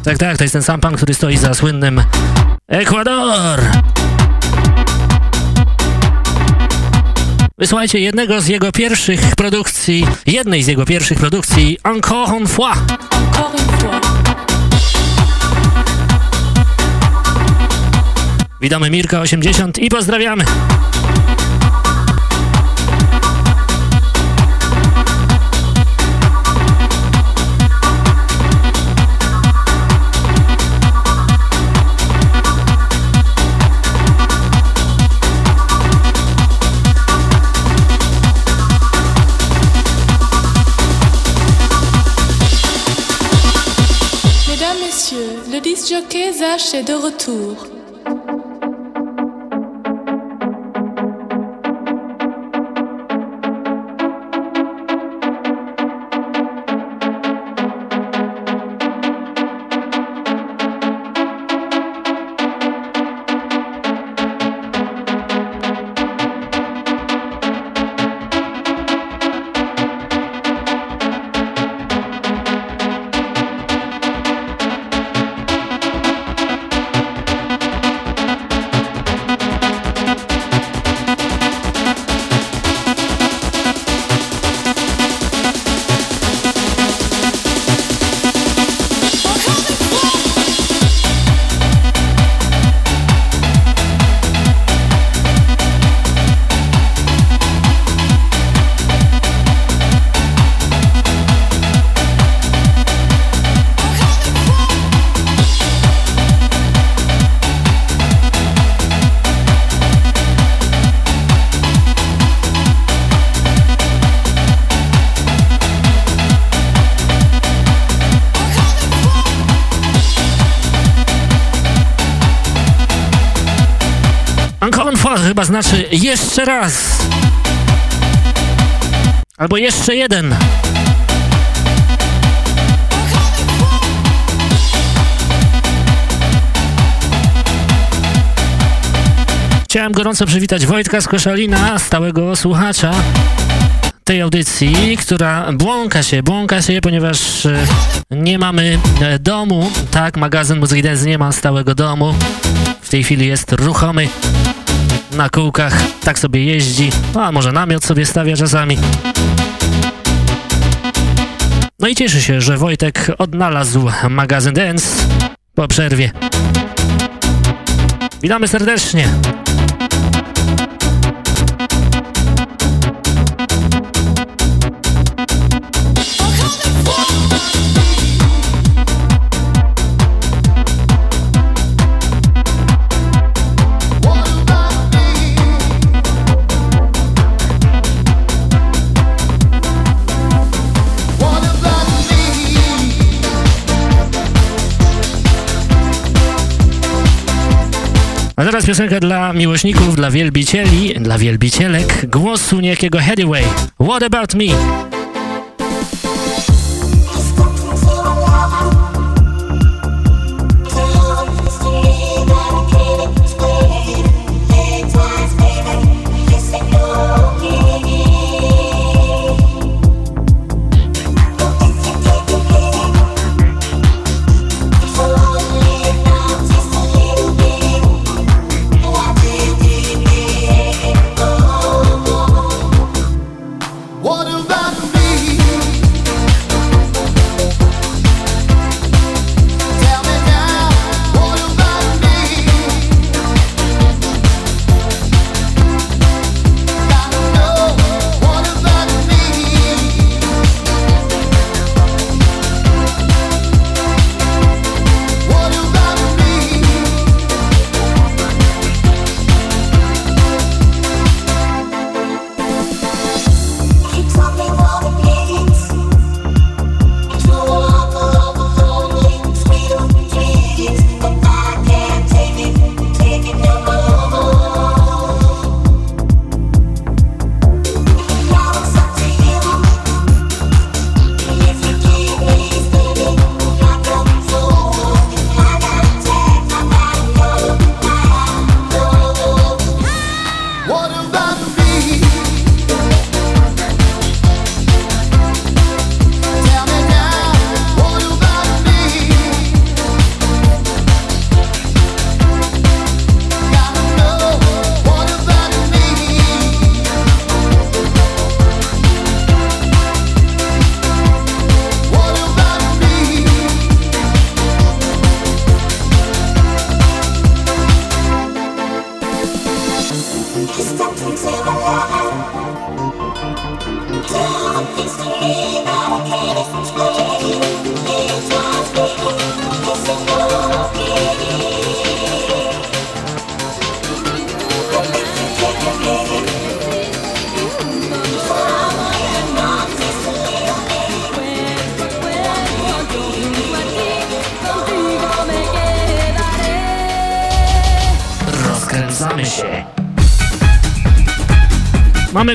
[SPEAKER 3] Tak, tak, to jest ten sam pan, który stoi za słynnym Ekwador! Wysłuchajcie jednego z jego pierwszych produkcji, jednej z jego pierwszych produkcji, Encore une fois. Encore une fois. Witamy Mirka80 i pozdrawiamy!
[SPEAKER 16] Le disjockey Zach est de retour.
[SPEAKER 3] Chyba znaczy jeszcze raz. Albo jeszcze jeden. Chciałem gorąco przywitać Wojtka z Koszalina, stałego słuchacza tej audycji, która błąka się, błąka się, ponieważ e, nie mamy e, domu, tak, magazyn Muzyki Dance nie ma stałego domu, w tej chwili jest ruchomy na kółkach, tak sobie jeździ, a może namiot sobie stawia czasami. No i cieszy się, że Wojtek odnalazł magazyn Dance po przerwie. Witamy serdecznie! A teraz piosenka dla miłośników, dla wielbicieli, dla wielbicielek głosu niejakiego Headway. What about me?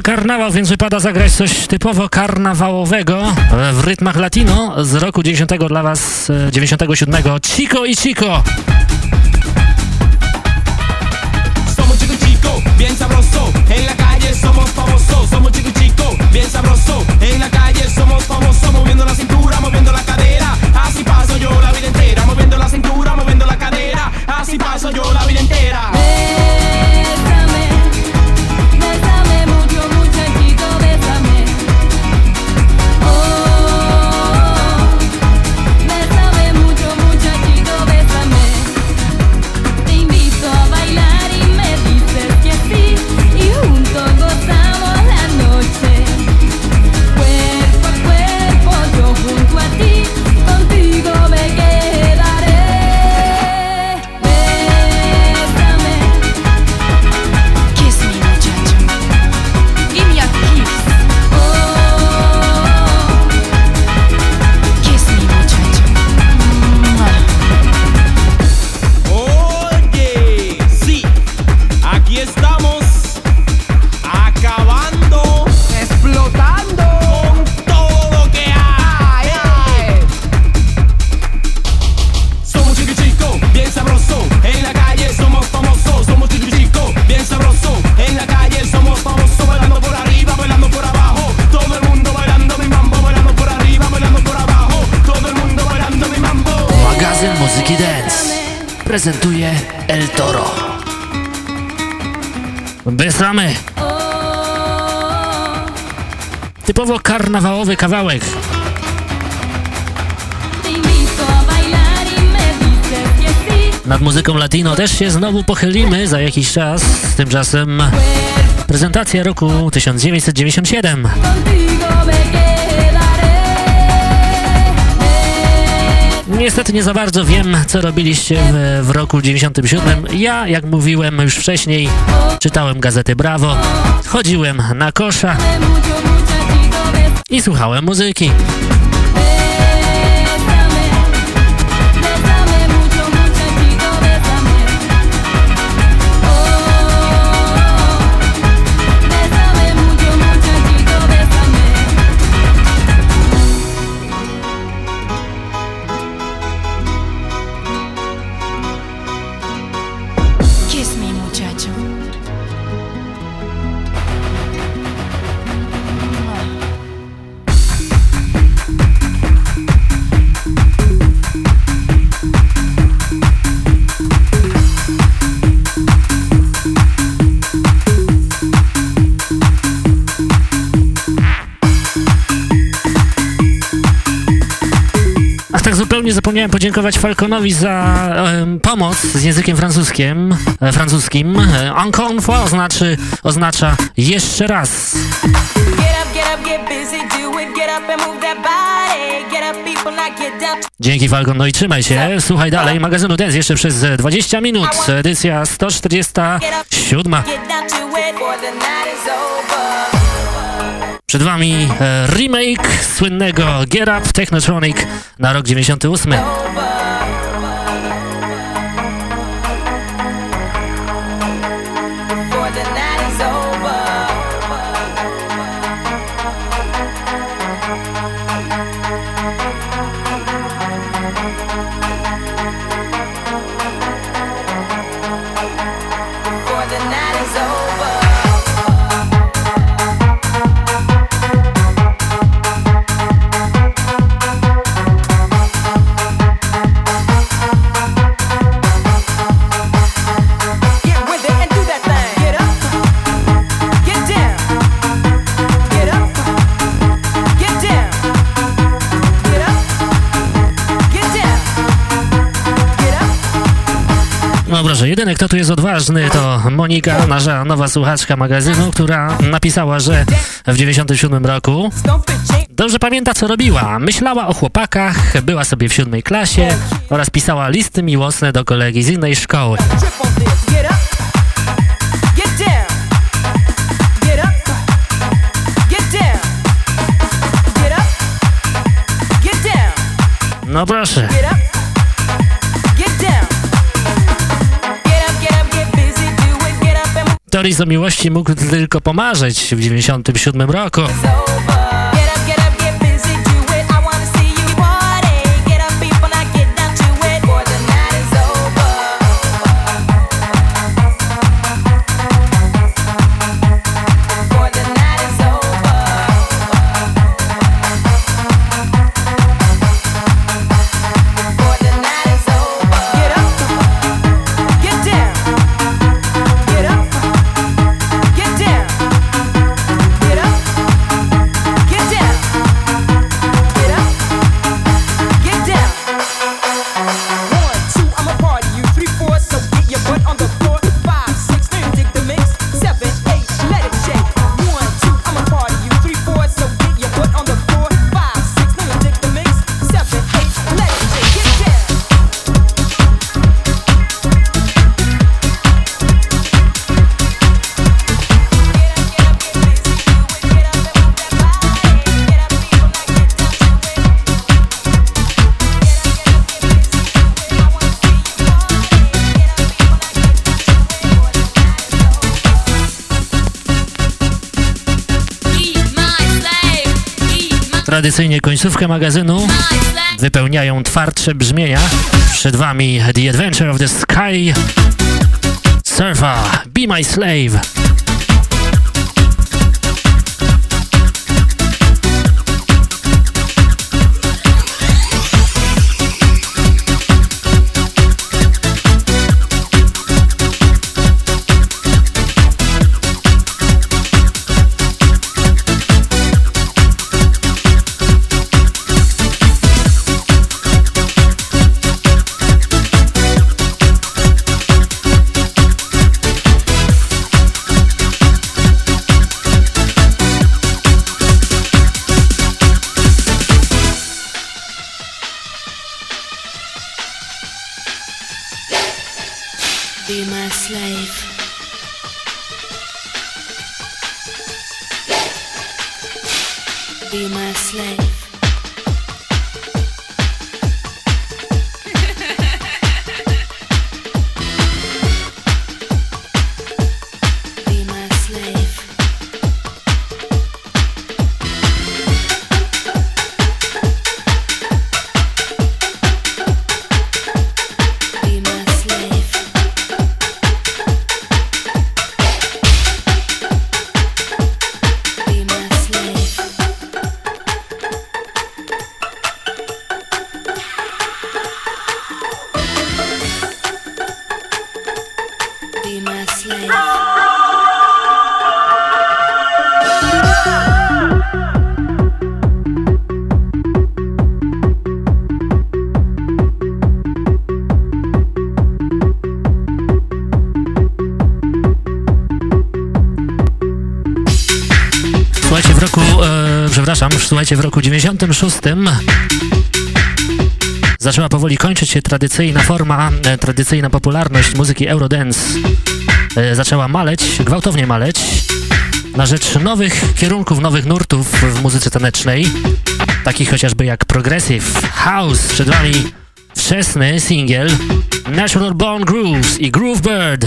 [SPEAKER 3] Karnawał, więc wypada zagrać coś typowo karnawałowego w rytmach latino z roku 90 dla was, 97. Chico i Chico. Latino też się znowu pochylimy za jakiś czas. Tymczasem prezentacja roku 1997. Niestety nie za bardzo wiem, co robiliście w, w roku 97. Ja, jak mówiłem już wcześniej, czytałem gazety Brawo, chodziłem na kosza i słuchałem muzyki. Podziękować Falconowi za e, pomoc z językiem francuskim. E, francuskim. E, encore une fois oznaczy, oznacza jeszcze raz. Dzięki Falcon, no i trzymaj się. Słuchaj dalej, magazynu Dance jeszcze przez 20 minut. Edycja 147. Przed Wami e, remake słynnego Get Up Technotronic na rok 98. że jedyny, kto tu jest odważny, to Monika, nasza nowa słuchaczka magazynu, która napisała, że w 97 roku dobrze pamięta, co robiła. Myślała o chłopakach, była sobie w siódmej klasie oraz pisała listy miłosne do kolegi z innej szkoły. No proszę.
[SPEAKER 17] Stories o miłości mógł tylko pomarzyć w 97 roku. Tradycyjnie końcówkę magazynu wypełniają twardsze brzmienia. Przed wami The Adventure of the Sky Surfer, Be My Slave. Słuchajcie, w roku 96 zaczęła powoli kończyć się tradycyjna forma, e, tradycyjna popularność muzyki Eurodance. E, zaczęła maleć, gwałtownie maleć, na rzecz nowych kierunków, nowych nurtów w muzyce tanecznej, takich chociażby jak Progressive, House, przed wami wczesny singiel Natural Born Grooves i Groove Bird.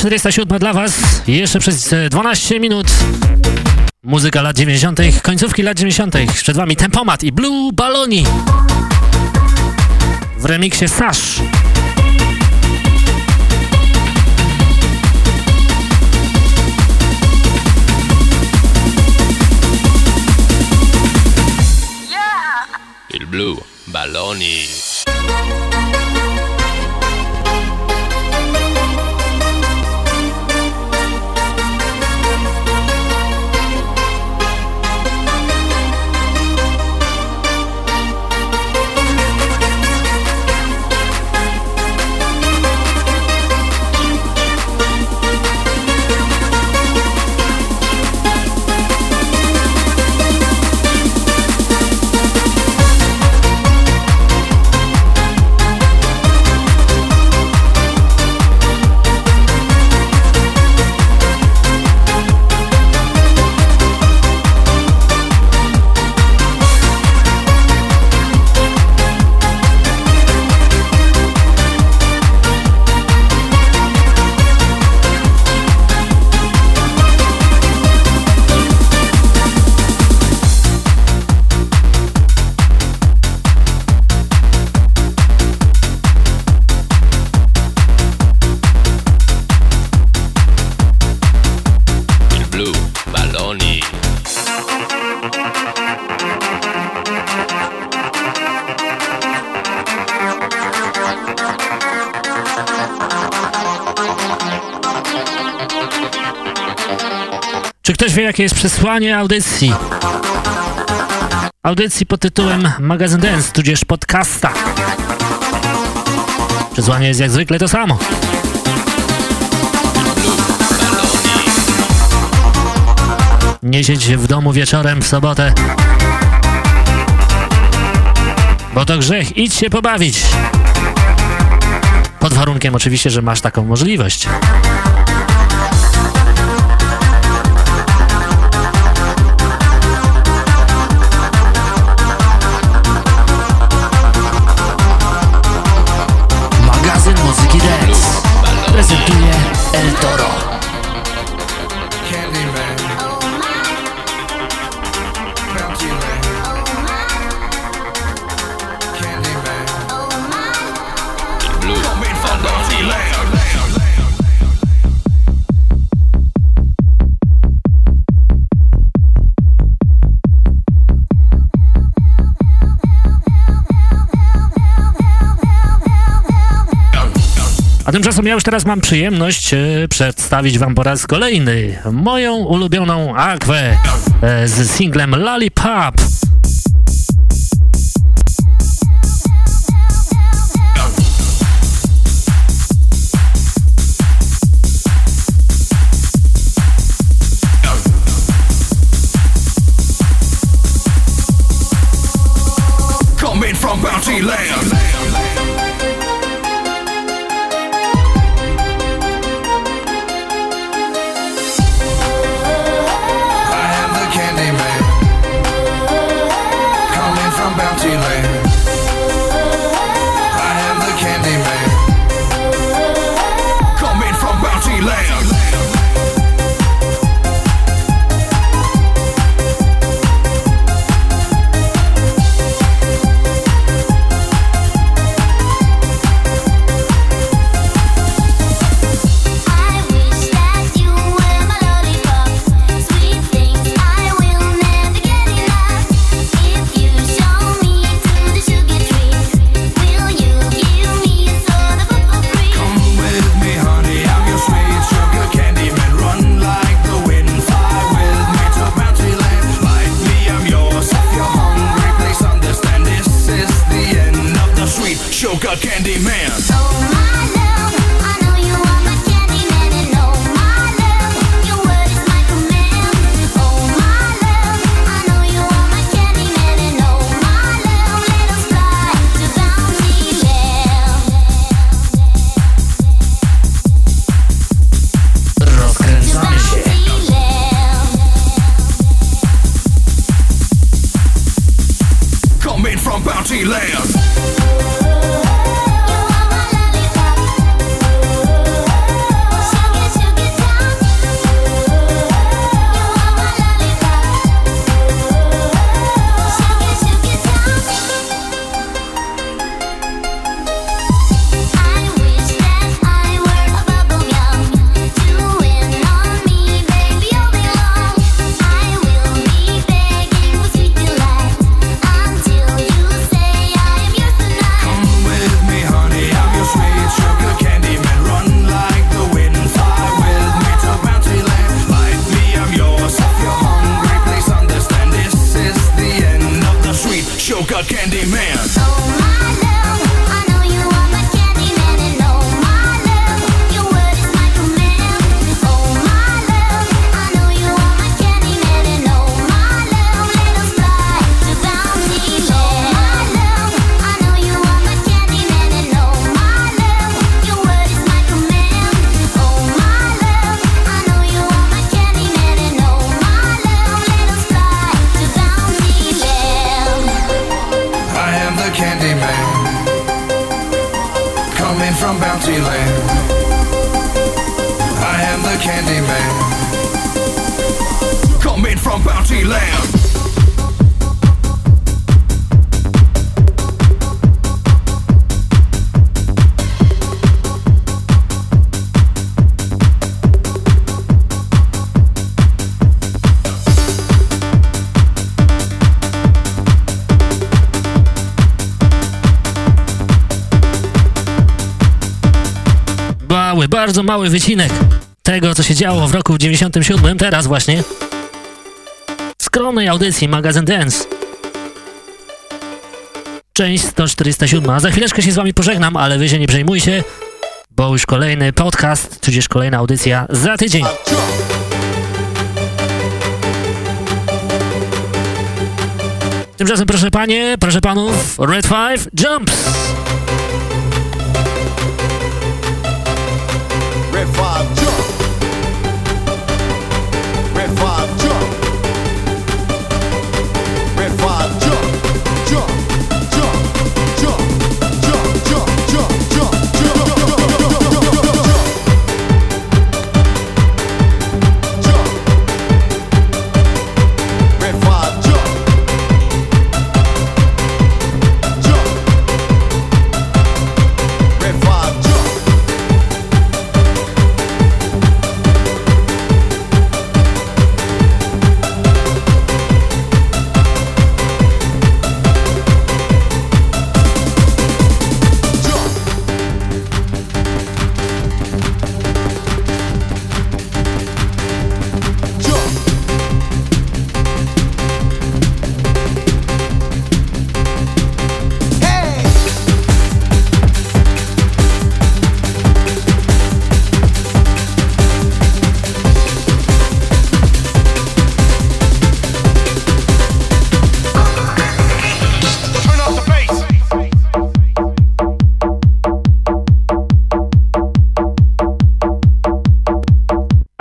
[SPEAKER 3] 407 dla Was, jeszcze przez e, 12 minut. Muzyka lat 90., końcówki lat 90., przed Wami Tempomat i Blue Baloni w remiksie Sash. Yeah!
[SPEAKER 18] Il Blue Baloni.
[SPEAKER 3] Jakie jest przesłanie audycji? Audycji pod tytułem Magazyn Dance, tudzież podcasta. Przesłanie jest jak zwykle to samo. Nie siedź w domu wieczorem w sobotę. Bo to grzech, idź się pobawić. Pod warunkiem oczywiście, że masz taką możliwość. Tymczasem ja już teraz mam przyjemność e, przedstawić wam po raz kolejny moją ulubioną Aquę e, z singlem Lollipop.
[SPEAKER 1] Bounty Land.
[SPEAKER 3] Mały, wycinek tego, co się działo w roku 97, teraz właśnie. Skromnej audycji magazyn Dance. Część 147. A za chwileczkę się z wami pożegnam, ale wy się nie przejmujcie, bo już kolejny podcast, tudzież kolejna audycja za tydzień. Tymczasem proszę panie, proszę panów, Red 5 Jumps! che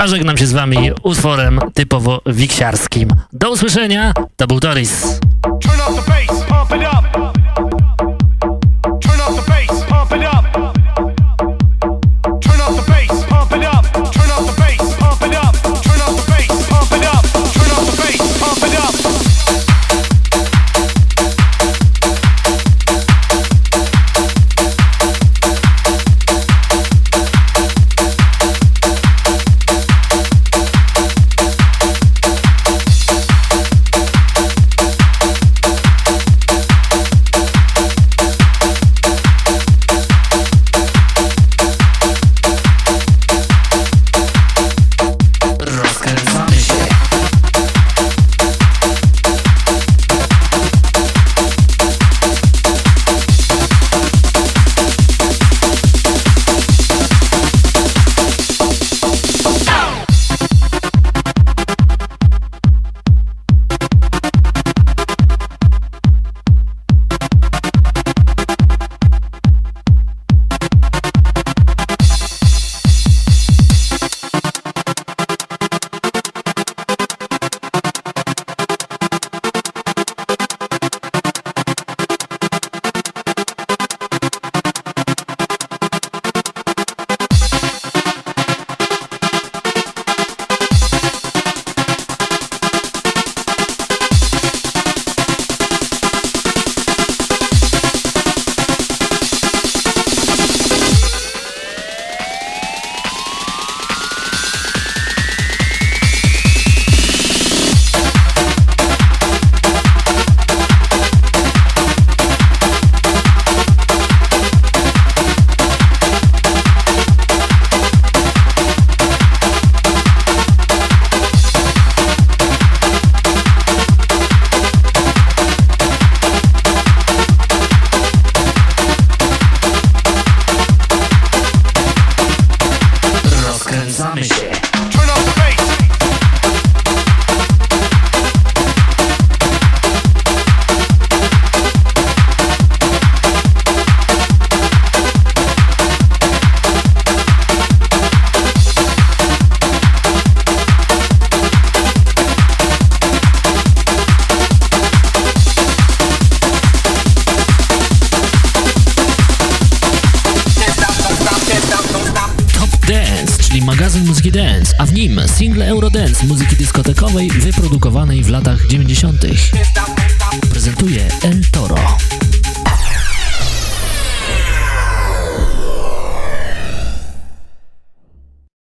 [SPEAKER 3] żegnam się z wami utworem typowo wiksiarskim. Do usłyszenia, to był Doris.